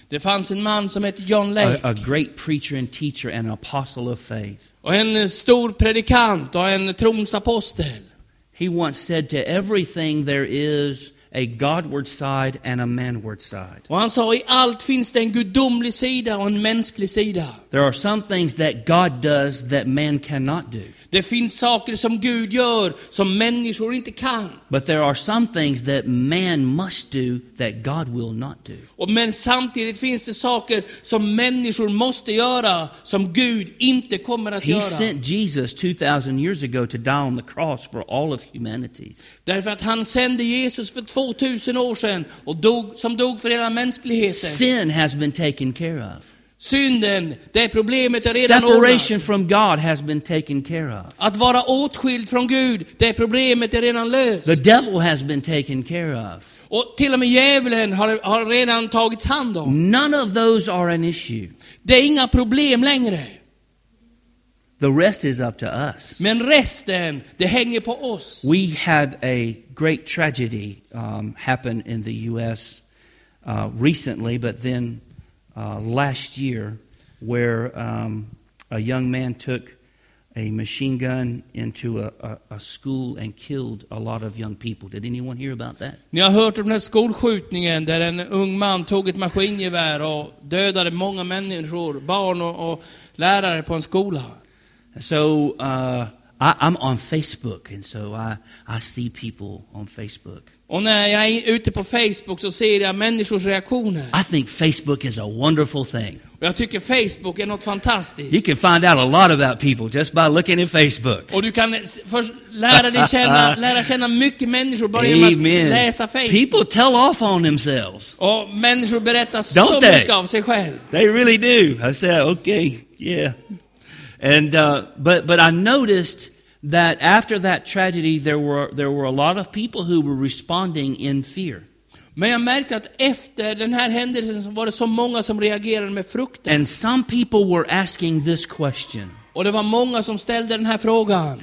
Det fanns en man som hette John a, Lake. a great preacher and teacher and an apostle of faith. Och en stor predikant och en trons apostel. He once said to everything there is a Godward side and a manward side. Och han sa, i allt finns det en gudomlig sida och en mänsklig sida. There are some things that God does that man cannot do. Det finns saker som Gud gör som människor inte kan. But there are some things that man must do that God will not do. Och men samtidigt finns det saker som människor måste göra som Gud inte kommer att He göra. sent Jesus 2,000 years ago to die on the cross for all of humanity's. Därför att han sände Jesus för 2000 år sedan och dog, som dog för hela mänskligheten. Sin has been taken care of. Synden, det problemet är redan Separation ordnat. from God has been taken care of. Att vara åtskild från Gud, det problemet är redan löst. The devil has been taken care of. Och till och med djävulen har, har redan tagits hand om. None of those are an issue. Det är inga problem längre. The rest is up to us. Men resten, det hänger på oss. We had a great tragedy um, happen in the U.S. Uh, recently, but then uh, last year, where um, a young man took a machine gun into a, a, a school and killed a lot of young people. Did anyone hear about that? Ni har hört om den här skolskjutningen där en ung man tog ett maskingevär och dödade många människor, barn och, och lärare på en skola. So uh, I, I'm on Facebook, and so I, I see people on Facebook. Och när jag är ute på Facebook så ser jag människors reaktioner. I think Facebook is a wonderful thing. Och jag tycker Facebook är något fantastiskt. You can find out a lot about people just by looking at Facebook. Och du kan först lära dig känna, lära känna mycket människor bara genom att läsa Facebook. People tell off on themselves. Och människor berättar Don't så they? mycket av sig själv. They really do. I said, okay, yeah. And uh, but but I noticed that after that tragedy, there were there were a lot of people who were responding in fear, Men jag märkte att efter den här händelsen var det så många som reagerade med fruktan. and some people were asking this question: Och det var många som ställde den här frågan.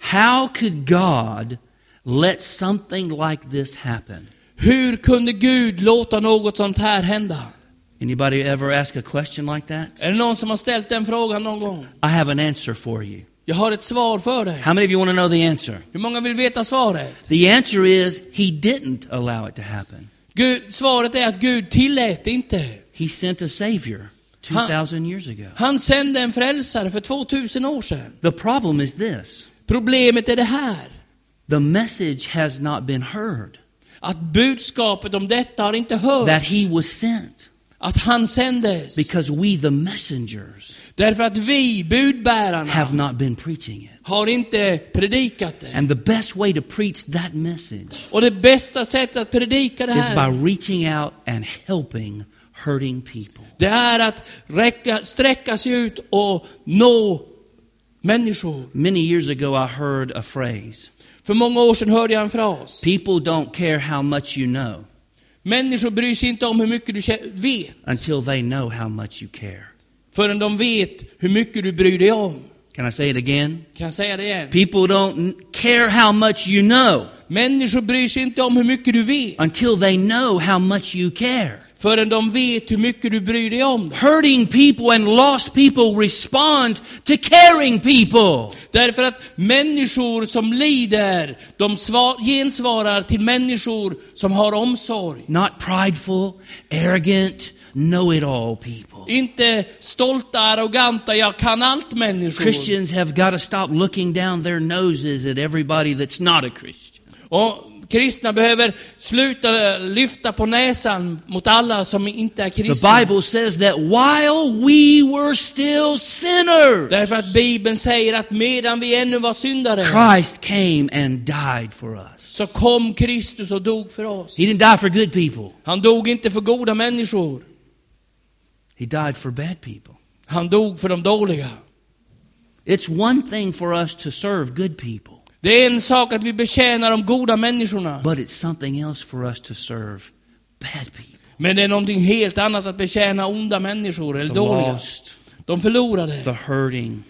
How could God let something like this happen? Hur kunde Gud låta något sånt här hända? Anybody ever ask a question like that? Är det någon som har ställt den frågan någon gång? I have an answer for you. Jag har ett svar för dig. How many of you want to know the answer? Hur många vill veta svaret? The answer is He didn't allow it to happen. Gud, svaret är att Gud tillät det inte. He sent a Savior 2,000 years ago. Han sände en frälsare för 2000 år sedan. The problem is this Problemet är det här. the message has not been heard Att budskapet om detta har inte that hörts. He was sent Att han sändes. because we, the messengers, Därför att vi, budbärarna, have not been preaching it. har inte predikat det. And the best way to preach that message Och det bästa sättet att predika det is by här, reaching out and helping hurting people. det är att räcka, sträcka sig ut och nå människor. Many years ago, I heard a phrase För många år sedan hörde jag en fras. People don't care how much you know Människor bryr sig inte om hur mycket du vet, until they know how much you care. förrän de vet hur mycket du bryr dig om. Can I say it again? Kan jag säga det igen? People don't care how much you know Människor bryr sig inte om hur mycket du vet, until they know how much you care. Förrän de vet hur mycket du bryr dig om dem. Hurting people and lost people respond to caring people. Därför att människor som lider, de svar, gensvarar till människor som har omsorg. Not prideful, arrogant, know it all people. Inte stolta, arroganta, jag kan allt människor. Christians have got to stop looking down their noses at everybody that's not a Christian. Och kristna behöver sluta lyfta på näsan mot alla som inte är The. Bible says that while we were still sinners, Därför att Bibeln säger att medan vi ännu var syndare, Christ came and died for us. så kom Kristus och dog för oss. He didn't die for good people. Han dog inte för goda människor. He died for bad people. Han dog för de dåliga. It's one thing for us to serve good people, Det är en sak att vi betjänar de goda människorna. but it's something else for us to serve bad people. Men det är någonting helt annat att betjäna onda människor, eller The dåliga. lost, De förlorade. the hurting,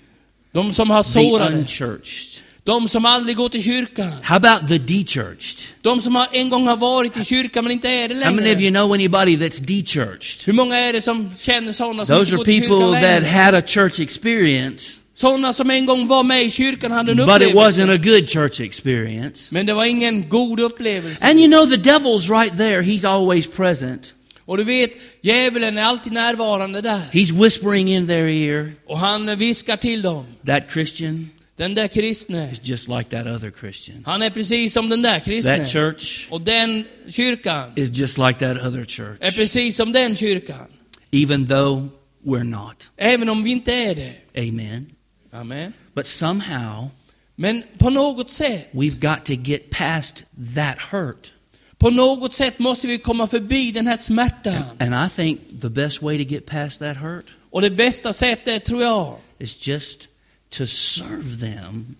De som har the sårade. unchurched. De som aldrig går till kyrkan. How about the dechurched? De som har en gång har varit i kyrkan men inte är det How many of you längre. know anybody that's dechurched? Hur många är det som känner sådana som Those inte are går till people kyrkan that längre? had a church experience, Sådana som en gång var med i kyrkan hade en but it upplevelse. wasn't a good church experience. Men det var ingen god upplevelse. And you know, the devil's right there. He's always present. Och du vet, djävulen är alltid närvarande där. He's whispering in their ear. Och han viskar till dem. That Christian Den där kristne, is just like that other Christian. han är precis som den där kristne. That church Och den kyrkan is just like that other är church, precis som den kyrkan. even though we're not. Även om vi inte är det. Amen. Amen. But somehow, Men på något sätt, we've got to get past that hurt. på något sätt måste vi komma förbi den här smärtan. And I think the best way to get past that hurt Och det bästa sättet, tror jag, is just to serve them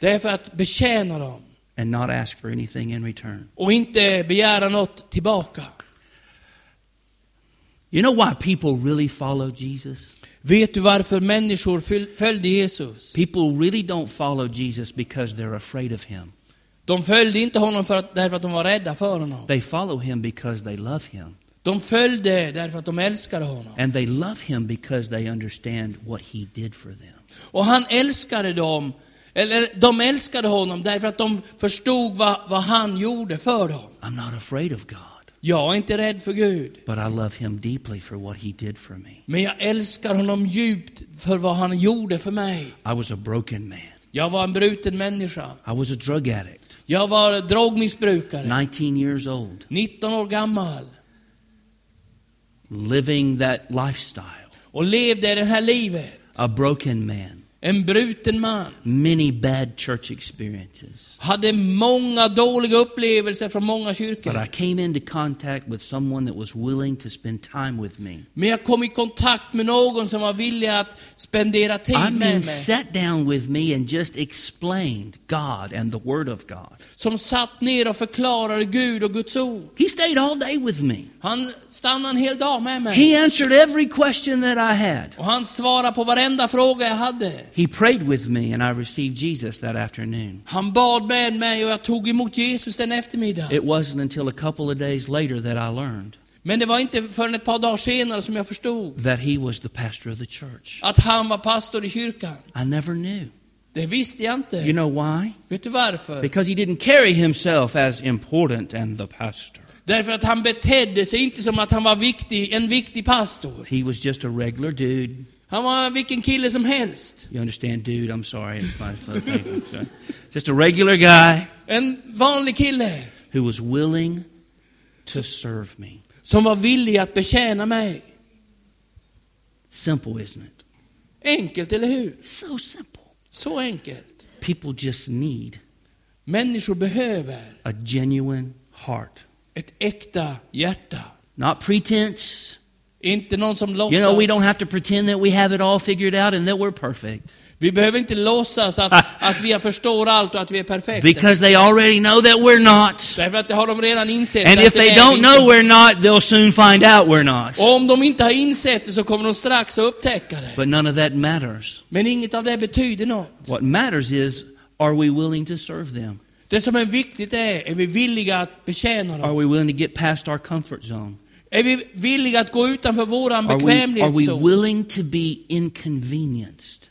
det är för att betjäna dem. and not ask for anything in return. Och inte begära något tillbaka. You know why people really follow Jesus? Vet du varför människor föl- följde Jesus? People really don't follow Jesus because they're afraid of him. De följde inte honom för att, därför att de var rädda för honom. They follow him because they love him. De följde därför att de älskade honom. And they love him because they understand what he did for them. Och han älskade dem, eller de älskade honom därför att de förstod vad, vad han gjorde för dem. I'm not afraid of God, Jag är inte rädd för Gud, but I love him deeply for what he did for me. men jag älskar honom djupt för vad han gjorde för mig. I was a broken man. Jag var en bruten människa. I was a drug addict, Jag var drogmissbrukare. 19 years old, 19 år gammal. living that lifestyle. Och levde det här livet. A broken man. En bruten man. Many bad church experiences. Hade många dåliga upplevelser från många But kyrkor. I came into contact with someone that was willing to spend time with me. Men jag kom i kontakt med någon som var villig att spendera tid I med mean, mig. sat down with me and just explained God and the Word of God. Som satt ner och förklarade Gud och Guds ord. He stayed all day with me. Han stannade en hel dag med mig. He answered every question that I had. Och han svarade på varenda fråga jag hade. He prayed with me, and I received Jesus that afternoon. Han bad med mig och jag tog emot Jesus den eftermiddagen. It wasn't until a couple of days later that I learned Men det var inte förrän ett par dagar senare som jag förstod that he was the pastor of the church. att han var pastor i kyrkan. I never knew. Det visste jag inte. You know why? Vet du varför? Because he didn't carry himself as important and the pastor. Därför att han betedde sig inte som att han var viktig, en viktig pastor. He was just a regular dude. Han var vilken kille som helst. You understand, dude? I'm sorry. It's my thing. I'm sorry. Just a regular guy En vanlig kille who was willing to serve me. som var villig att betjäna mig. Simple, isn't it? Enkelt, eller hur? So simple. Så enkelt. People just need Människor behöver a genuine heart, ett äkta hjärta. not pretense. Inte någon som låtsas. You know, we don't have to pretend that we have it all figured out and that we're perfect. Vi behöver inte låtsas att, att vi förstår allt och att vi är perfekta. Because they already know that we're not. Därför att det har de redan insett. And if they don't know we're not, they'll soon find out we're not. Och om de inte har insett det så kommer de strax att upptäcka det. But none of that matters. Men inget av det betyder något. What matters is, are we willing to serve them? Det som är viktigt är, är vi villiga att betjäna Are dem? we willing to get past our comfort zone? Är vi villiga att gå utanför våran bekvämlighetszon? willing to be inconvenienced?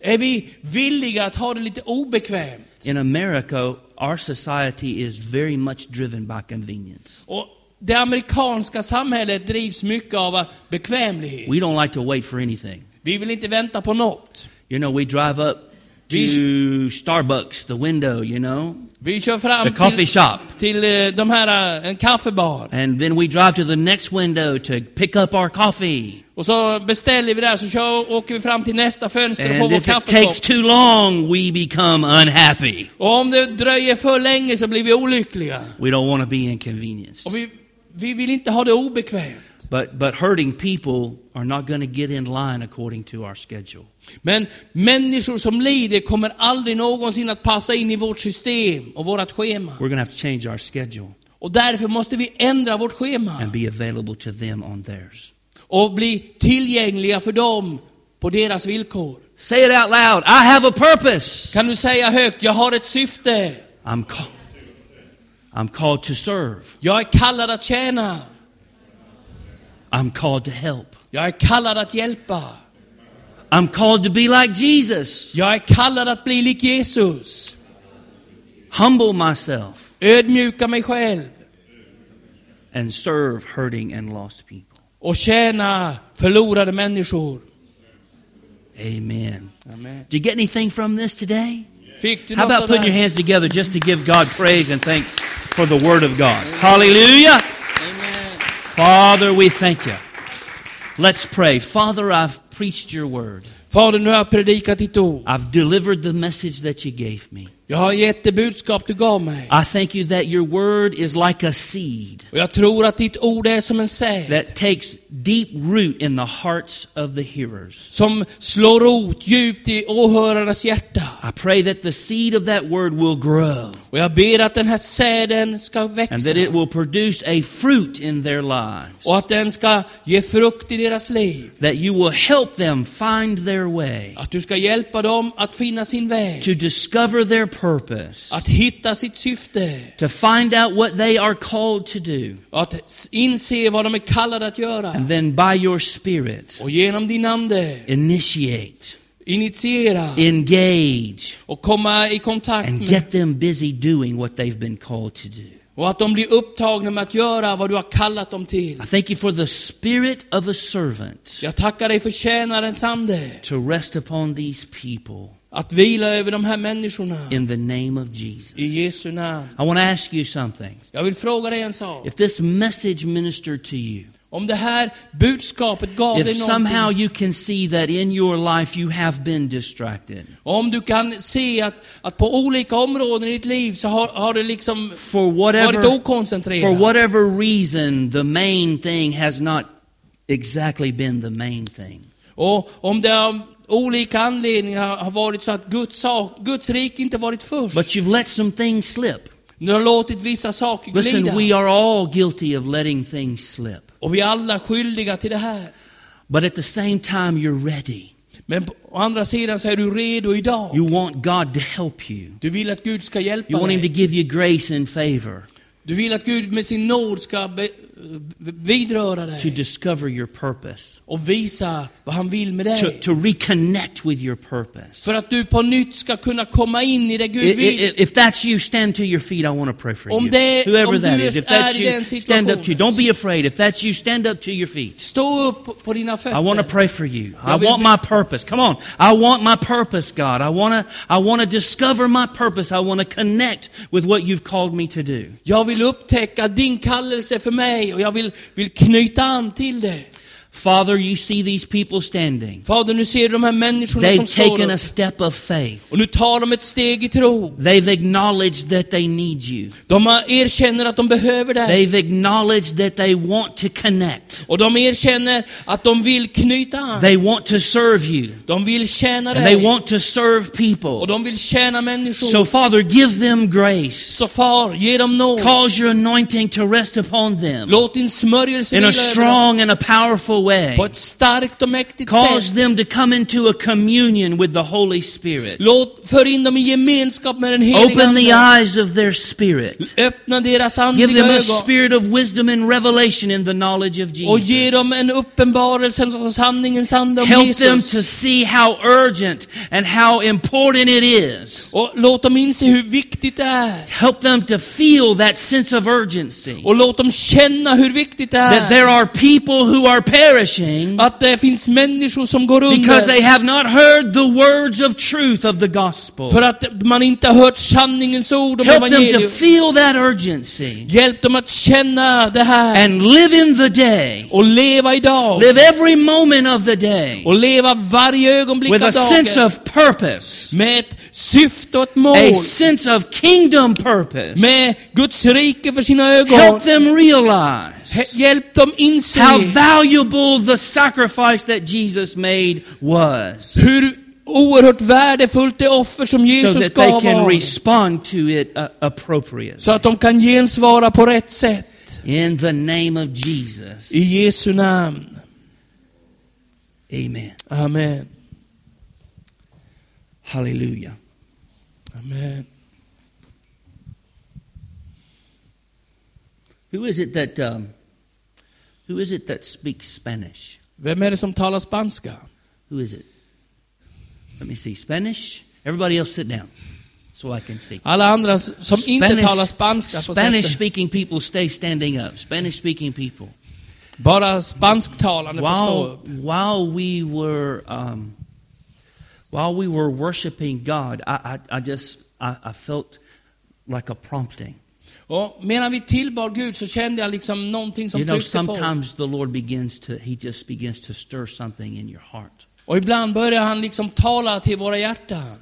Är vi villiga att ha det lite obekvämt? In America, our society is very much driven by convenience. Och det amerikanska samhället drivs mycket av bekvämlighet. We don't like to wait for anything. Vi vill inte vänta på något. You know, we drive up to Starbucks, the window, you know, Vi kör fram the coffee till, shop. till eh, de här, eh, en kaffebar. And then we drive to the next window to pick up our coffee. Och så beställer vi där, så kör, åker vi fram till nästa fönster och får And vår if it takes kaffekopp. too long, we become unhappy. Och om det dröjer för länge så blir vi olyckliga. We don't want to be inconvenienced. Och vi, vi vill inte ha det obekvämt. But, but hurting people are not going to get in line according to our schedule. Men människor som lider kommer aldrig någonsin att passa in i vårt system och vårt schema. We're going to have to change our schedule Och därför måste vi ändra vårt schema and be available to them on theirs. och bli tillgängliga för dem på deras villkor. Say it out loud. I have a purpose. Kan du säga högt, jag har ett syfte. I'm, call- I'm called to serve. Jag är kallad att tjäna. I'm called to help. Jag är kallad att hjälpa. I'm called to be like Jesus. Jag är kallad att bli lik Jesus. Humble myself Ödmjuka mig själv and serve hurting and lost people. och tjäna förlorade människor. Amen. Amen. Did you get anything from this today? How about putting your hands together just to give God praise and thanks for the Word of God? Hallelujah. Father, we thank you. Let's pray. Father, I've preached your word. Fader, nu har jag predikat ditt ord. I've delivered the message that you gave me. Jag har gett det budskap du gav mig. I thank you that your word is like a seed Och jag tror att ditt ord är som en säd. that takes deep root in the hearts of the hearers. Som slår rot djupt i åhörarnas hjärta. I pray that the seed of that word will grow Och jag ber att den här säden ska växa. and that it will produce a fruit in their lives. Och att den ska ge frukt i deras liv. That you will help them find their way Att du ska hjälpa dem att finna sin väg. to discover their purpose, Att hitta sitt syfte. to find out what they are called to do. Att inse vad de är kallade att göra. And then by your spirit, Och genom din ande initiate, initiera engage, och komma i kontakt and get them busy doing what they've been called to do. Och att de blir upptagna med att göra vad du har kallat dem till. I thank you for the spirit of a servant Jag tackar dig för tjänarens ande. to rest upon these people Att vila över de här människorna. in the name of Jesus. I Jesu namn. I want to ask you something. Jag vill fråga dig en sak. If this message ministered to you, Om det här budskapet gav dig if somehow någonting. you can see that in your life you have been distracted, Om du kan se att, att på olika områden i ditt liv så har, har det liksom for varit whatever okoncentrerat. for whatever reason the main thing has not exactly been the main thing. Och om det av olika anledningar har varit så att Guds, sak, Guds rike inte varit först. But you've let some things slip. Du har låtit vissa saker Listen, glida. we are all guilty of letting things slip. Och vi är alla skyldiga till det här. But at the same time, you're ready. Men å andra sidan så är du redo idag. You want God to help you. Du vill att Gud ska You hjälpa want Him to dig. give you grace and favor Du vill att Gud med sin nåd ska vidröra to dig. discover your purpose, Och visa vad han vill med to, dig. to reconnect with your purpose. För att du på nytt ska kunna komma in i det Gud vill. If that's you, stand to your feet. I want to pray for Om you. det- Whoever om that is. If that's you, stand up to you. Don't be afraid. If that's you, stand up to your feet. Stå upp på dina I want to fötter. pray for you. I want my purpose. Come on. I want my purpose, God. I want to I want to discover my purpose. I want to connect with what you've called me to do. Jag vill upptäcka din kallelse för mig och jag vill, vill knyta an till det. Father, you see these people standing. Fader, nu ser du de här människorna som They've står taken a step of faith. Och nu tar de ett steg i tro. They've acknowledged that they need you. De erkänner att de behöver dig. They've acknowledged that they want to connect. Och de erkänner att de vill knyta an. They want to serve you. De vill tjäna And they dig. want to serve Och people. de vill tjäna människor. So, Father, give them grace. Så far, ge dem nåd. Cause your anointing to rest upon them Låt din smörjelse in vila a över dem. strong and a powerful way. På ett starkt och mäktigt Cause sätt. them to come into a communion with the Holy Spirit. Låt, för in dem i gemenskap med den helige Open the eyes of their spirit. Öppna deras Give andliga them a ögon. spirit of wisdom and revelation in the knowledge of Och ge dem Jesus. en uppenbarelse sanningens ande om Help them to see how urgent and how important it is. Och låt dem inse hur viktigt det är. Help them to feel that sense of urgency. Och låt dem känna hur viktigt det That är. there are people who are perishing Att det finns människor som går because they have not heard the words of truth of the gospel. För att man inte har hört sanningens ord om Help them to feel that urgency Hjälp dem att känna det här. and live in the day. Och leva idag. Live every moment of the day Och leva varje ögonblick with av a sense of purpose, Med ett syfte och ett mål. a sense of kingdom purpose. Med Guds rike för sina ögon. Help them realize Hjälp dem inse how valuable the sacrifice that Jesus made was hur oerhört värdefullt det offer som so Jesus that they gav can respond to it uh, appropriately. Så att de kan gensvara på rätt sätt. In the name of Jesus. I Jesu namn. Amen. Amen. Hallelujah. Amen. Who is it that um, who is it that speaks Spanish? Vem är det som talar spanska? Who is it? Let me see. Spanish? Everybody else sit down so I can see. Alla andra som inte talar spanska Spanish speaking people stay standing up. Spanish speaking people. Bara spansktalande får stå While upp. while we were um, while we were worshiping God, I I, I just I, I felt like a prompting. Och medan vi tillbad Gud så kände jag liksom någonting som You know, tryckte på. sometimes the Lord begins to He just begins to stir something in your heart. Och ibland börjar han liksom tala till våra hjärtan.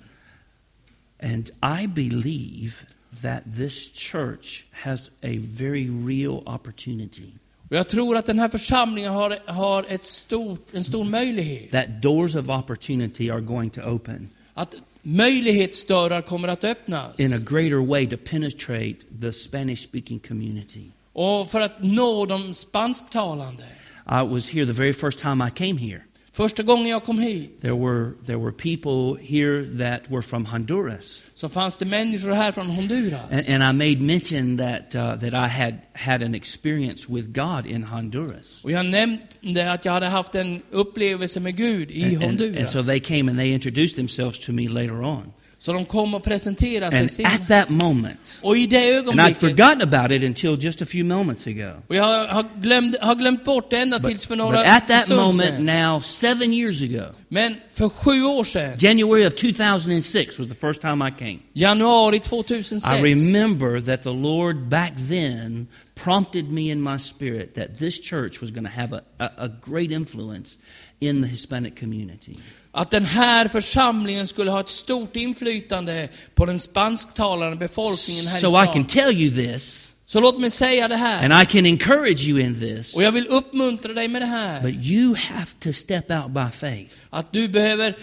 And I believe that this church has a very real opportunity. Och jag tror att den här församlingen har, har ett stort, en stor möjlighet. That doors of opportunity are going to open Att möjlighetsdörrar kommer att öppnas. in a greater way to penetrate the Spanish speaking community. Och för att nå de spansktalande. I was here the very first time I came here. Första gången jag kom hit There were, there were people here that were from Honduras. så fanns det människor här från Honduras. And, and I made mention that, uh, that I had had an experience with God in Honduras. Och jag nämnde att jag hade haft en upplevelse med Gud i And, and, Honduras. and so they came and they introduced themselves to me later on. Så de kom och presenterade sig And at that moment, Och i det and I'd ögonblicket, forgotten about it until just a few moments ago. och jag har glömt, har glömt bort det ända tills för But några at that stund moment sedan. now, seven years ago, Men för sju år sedan, January of 2006 was the first time I came. januari 2006, I remember that the Lord back then prompted me in my spirit that this church was going to have a, a, a great influence in the Hispanic community. Att den här församlingen skulle ha ett stort inflytande på den spansktalande befolkningen här So i I can tell you this, Så låt mig säga det här. and I can encourage you in this, Och jag vill uppmuntra dig med det här. but you have to step out by faith Att du behöver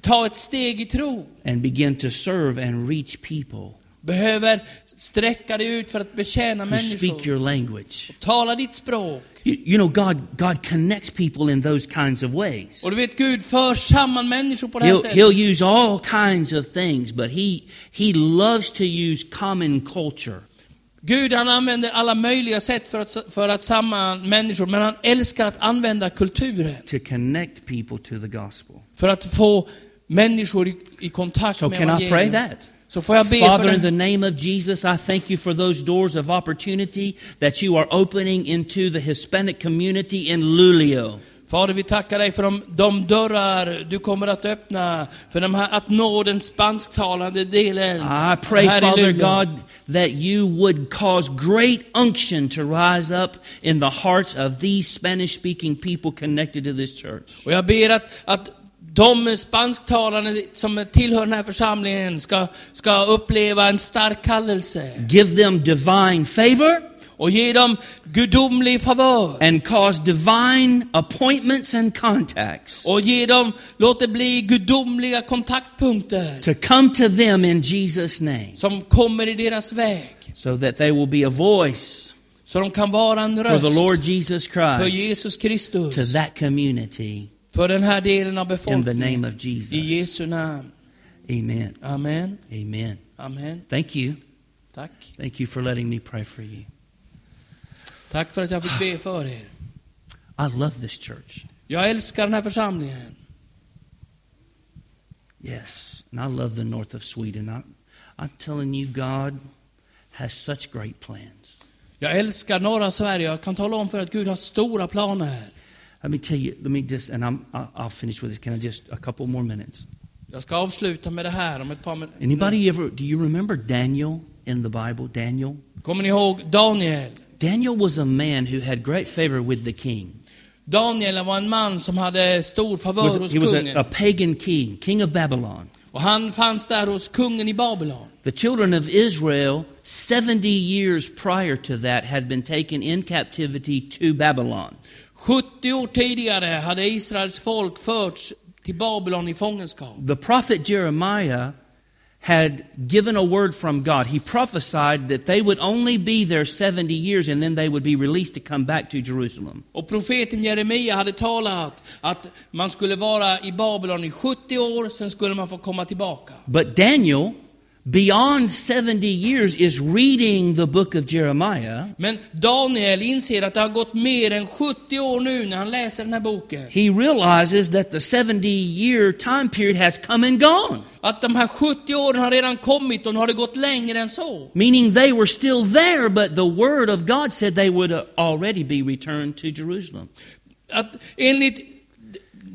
ta ett steg i tro. and begin to serve and reach people Behöver sträcka dig ut för att betjäna who speak människor. your language. Tala ditt språk. You, you know, God, God connects people in those kinds of ways. Och du vet, Gud för samman människor på det här sättet. he'll use all kinds of things, but he, he loves to use common culture. Gud han använder alla möjliga sätt för att, för att samman människor, men han älskar att använda kulturen. to connect people to the gospel. För att få människor i, i kontakt So med can I pray evangeliet. that? Så får jag be för Father, in the name of Jesus, I thank you for those doors of opportunity that you are opening into the Hispanic community in Luleå. Fader, vi tackar dig för de, de dörrar du kommer att öppna för de här, att nå den spansktalande delen I pray, här Father. God, that you would cause great unction to rise up in the hearts of these Spanish speaking people connected to this church. Och jag ber att, att de spansktalande som tillhör den här församlingen ska, ska uppleva en stark kallelse. Give them divine favor Och ge dem gudomlig favör. and cause divine appointments and contacts Och ge dem, låt det bli gudomliga kontaktpunkter. to come to them in Jesus' name. Som kommer i deras väg. so that they will be a voice Så de kan vara en for röst the Lord Jesus för Christ Jesus Kristus. to that community För den här delen av in the befolkningen. name of I. Jesu namn. Amen. Amen. Amen. Amen. Thank you. Tack. Thank you for letting me pray for you. Tack för att jag fick be för er. I love this church. Jag älskar den här församlingen. Yes. And I love the north of Sweden. I, I'm telling you, God has such great plans. Jag älskar norra Sverige. Jag kan tala om för att Gud har stora planer. Let me tell you, let me just, and I'm, I'll, finish with this. Can I just, a couple more minutes? Jag ska avsluta med det här om ett par minuter. Anybody ever, do you remember Daniel in the Bible? Daniel? Kommer ni ihåg Daniel? Daniel was a man who had great favor with the king. Daniel var en man som hade stor favör hos he was a, a pagan king, king of Babylon. Och han fanns där hos kungen i Babylon. The children of Israel, 70 years prior to that, had been taken in captivity to Babylon. 70 år tidigare hade Israels folk förts till Babylon i fångenskap. The prophet Jeremiah had given a word from God. He prophesied that they would only be there 70 years and then they would be released to come back to Jerusalem. Och profeten Jeremia hade talat att man skulle vara i Babylon i 70 år, sen skulle man få komma tillbaka. But Daniel, beyond 70 years, is reading the book of Jeremiah. Men Daniel inser att det har gått mer än 70 år nu när han läser den här boken. He realizes that the 70 year time period has come and gone. Att de här 70 åren har redan kommit och nu har det gått längre än så. Meaning they were still there, but the word of God said they would uh, already be returned to Jerusalem. Att enligt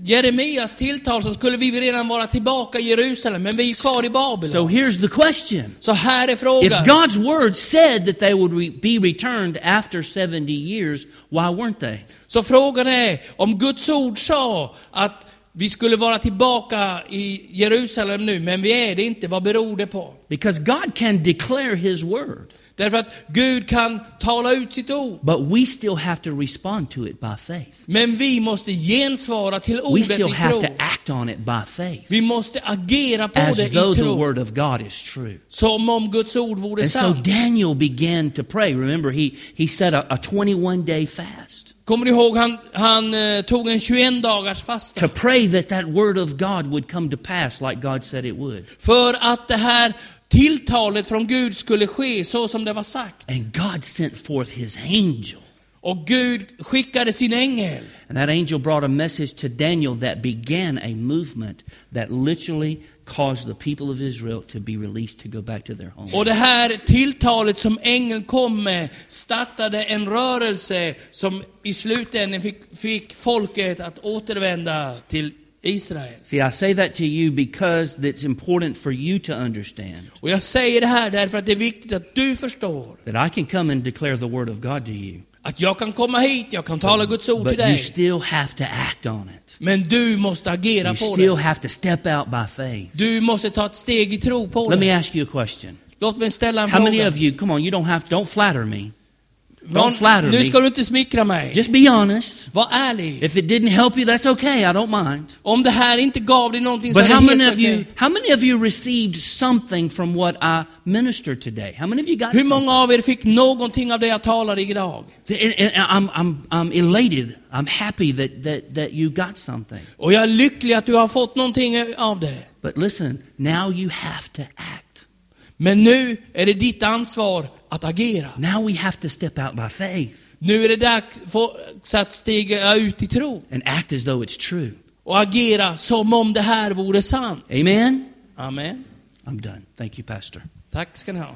Jeremias tilltal så skulle vi redan vara tillbaka i Jerusalem, men vi är kvar i Babylon. So here's the question. Så här är If frågan. God's word said that they would be returned after 70 years, why weren't they? Så frågan är, om Guds ord sa att Vi skulle vara tillbaka i Jerusalem nu, men vi är det inte. Vad beror det på? Because God can declare His word, Därför att Gud kan tala ut sitt ord. but we still have to respond to it by faith. Men vi måste gensvara till We ordet still i have tro. to act on it by faith, Vi måste agera på as det i the tro. word of God is true. Som om Guds ord vore And so sant. Daniel began to pray. Remember, he, he set a, a 21 day fast Kommer du ihåg, han, han eh, tog en 21 dagars fasta. to pray that that word of God would come to pass like God said it would. För att det här tilltalet från Gud skulle ske så som det var sagt. And God sent forth his angel. Och Gud skickade sin ängel. And that angel brought a message to Daniel that began a movement that literally caused the people of Israel to be released to go back to their home. Och det här tilltalet som ängeln kom med startade en rörelse som i slutändan fick, fick folket att återvända till Israel. See, I say that to you because it's important for you to understand Och jag säger det här därför att det är viktigt att du förstår that I can come and declare the word of God to you. att jag kan komma hit, jag kan tala Guds ord till But you dig. still have to act on it. Men du måste agera You på still det. have to step out by faith. Du måste ta ett steg i tro på Let me det. ask you a question. Låt mig ställa en How many fråga. of you, come on, you don't have, don't flatter me. Don't flatter nu me. ska du inte smickra mig. Just be honest. Var ärlig. If it didn't help you, that's okay. I don't mind. Om det här inte gav dig någonting så But det how many of you, how many of you received something from what I ministered today? How many of you got Hur something? många av er fick någonting av det jag talade idag? I'm, I'm, I'm elated. I'm happy that, that, that you got something. Och jag är lycklig att du har fått någonting av det. But listen, now you have to act. Men nu är det ditt ansvar att agera. Now we have to step out by faith Nu är det dags för- så att stiga ut i tro. and act as though it's true. Och agera som om det här vore sant. Amen? Amen. I'm done. Thank you, Pastor. Tack ska ni ha.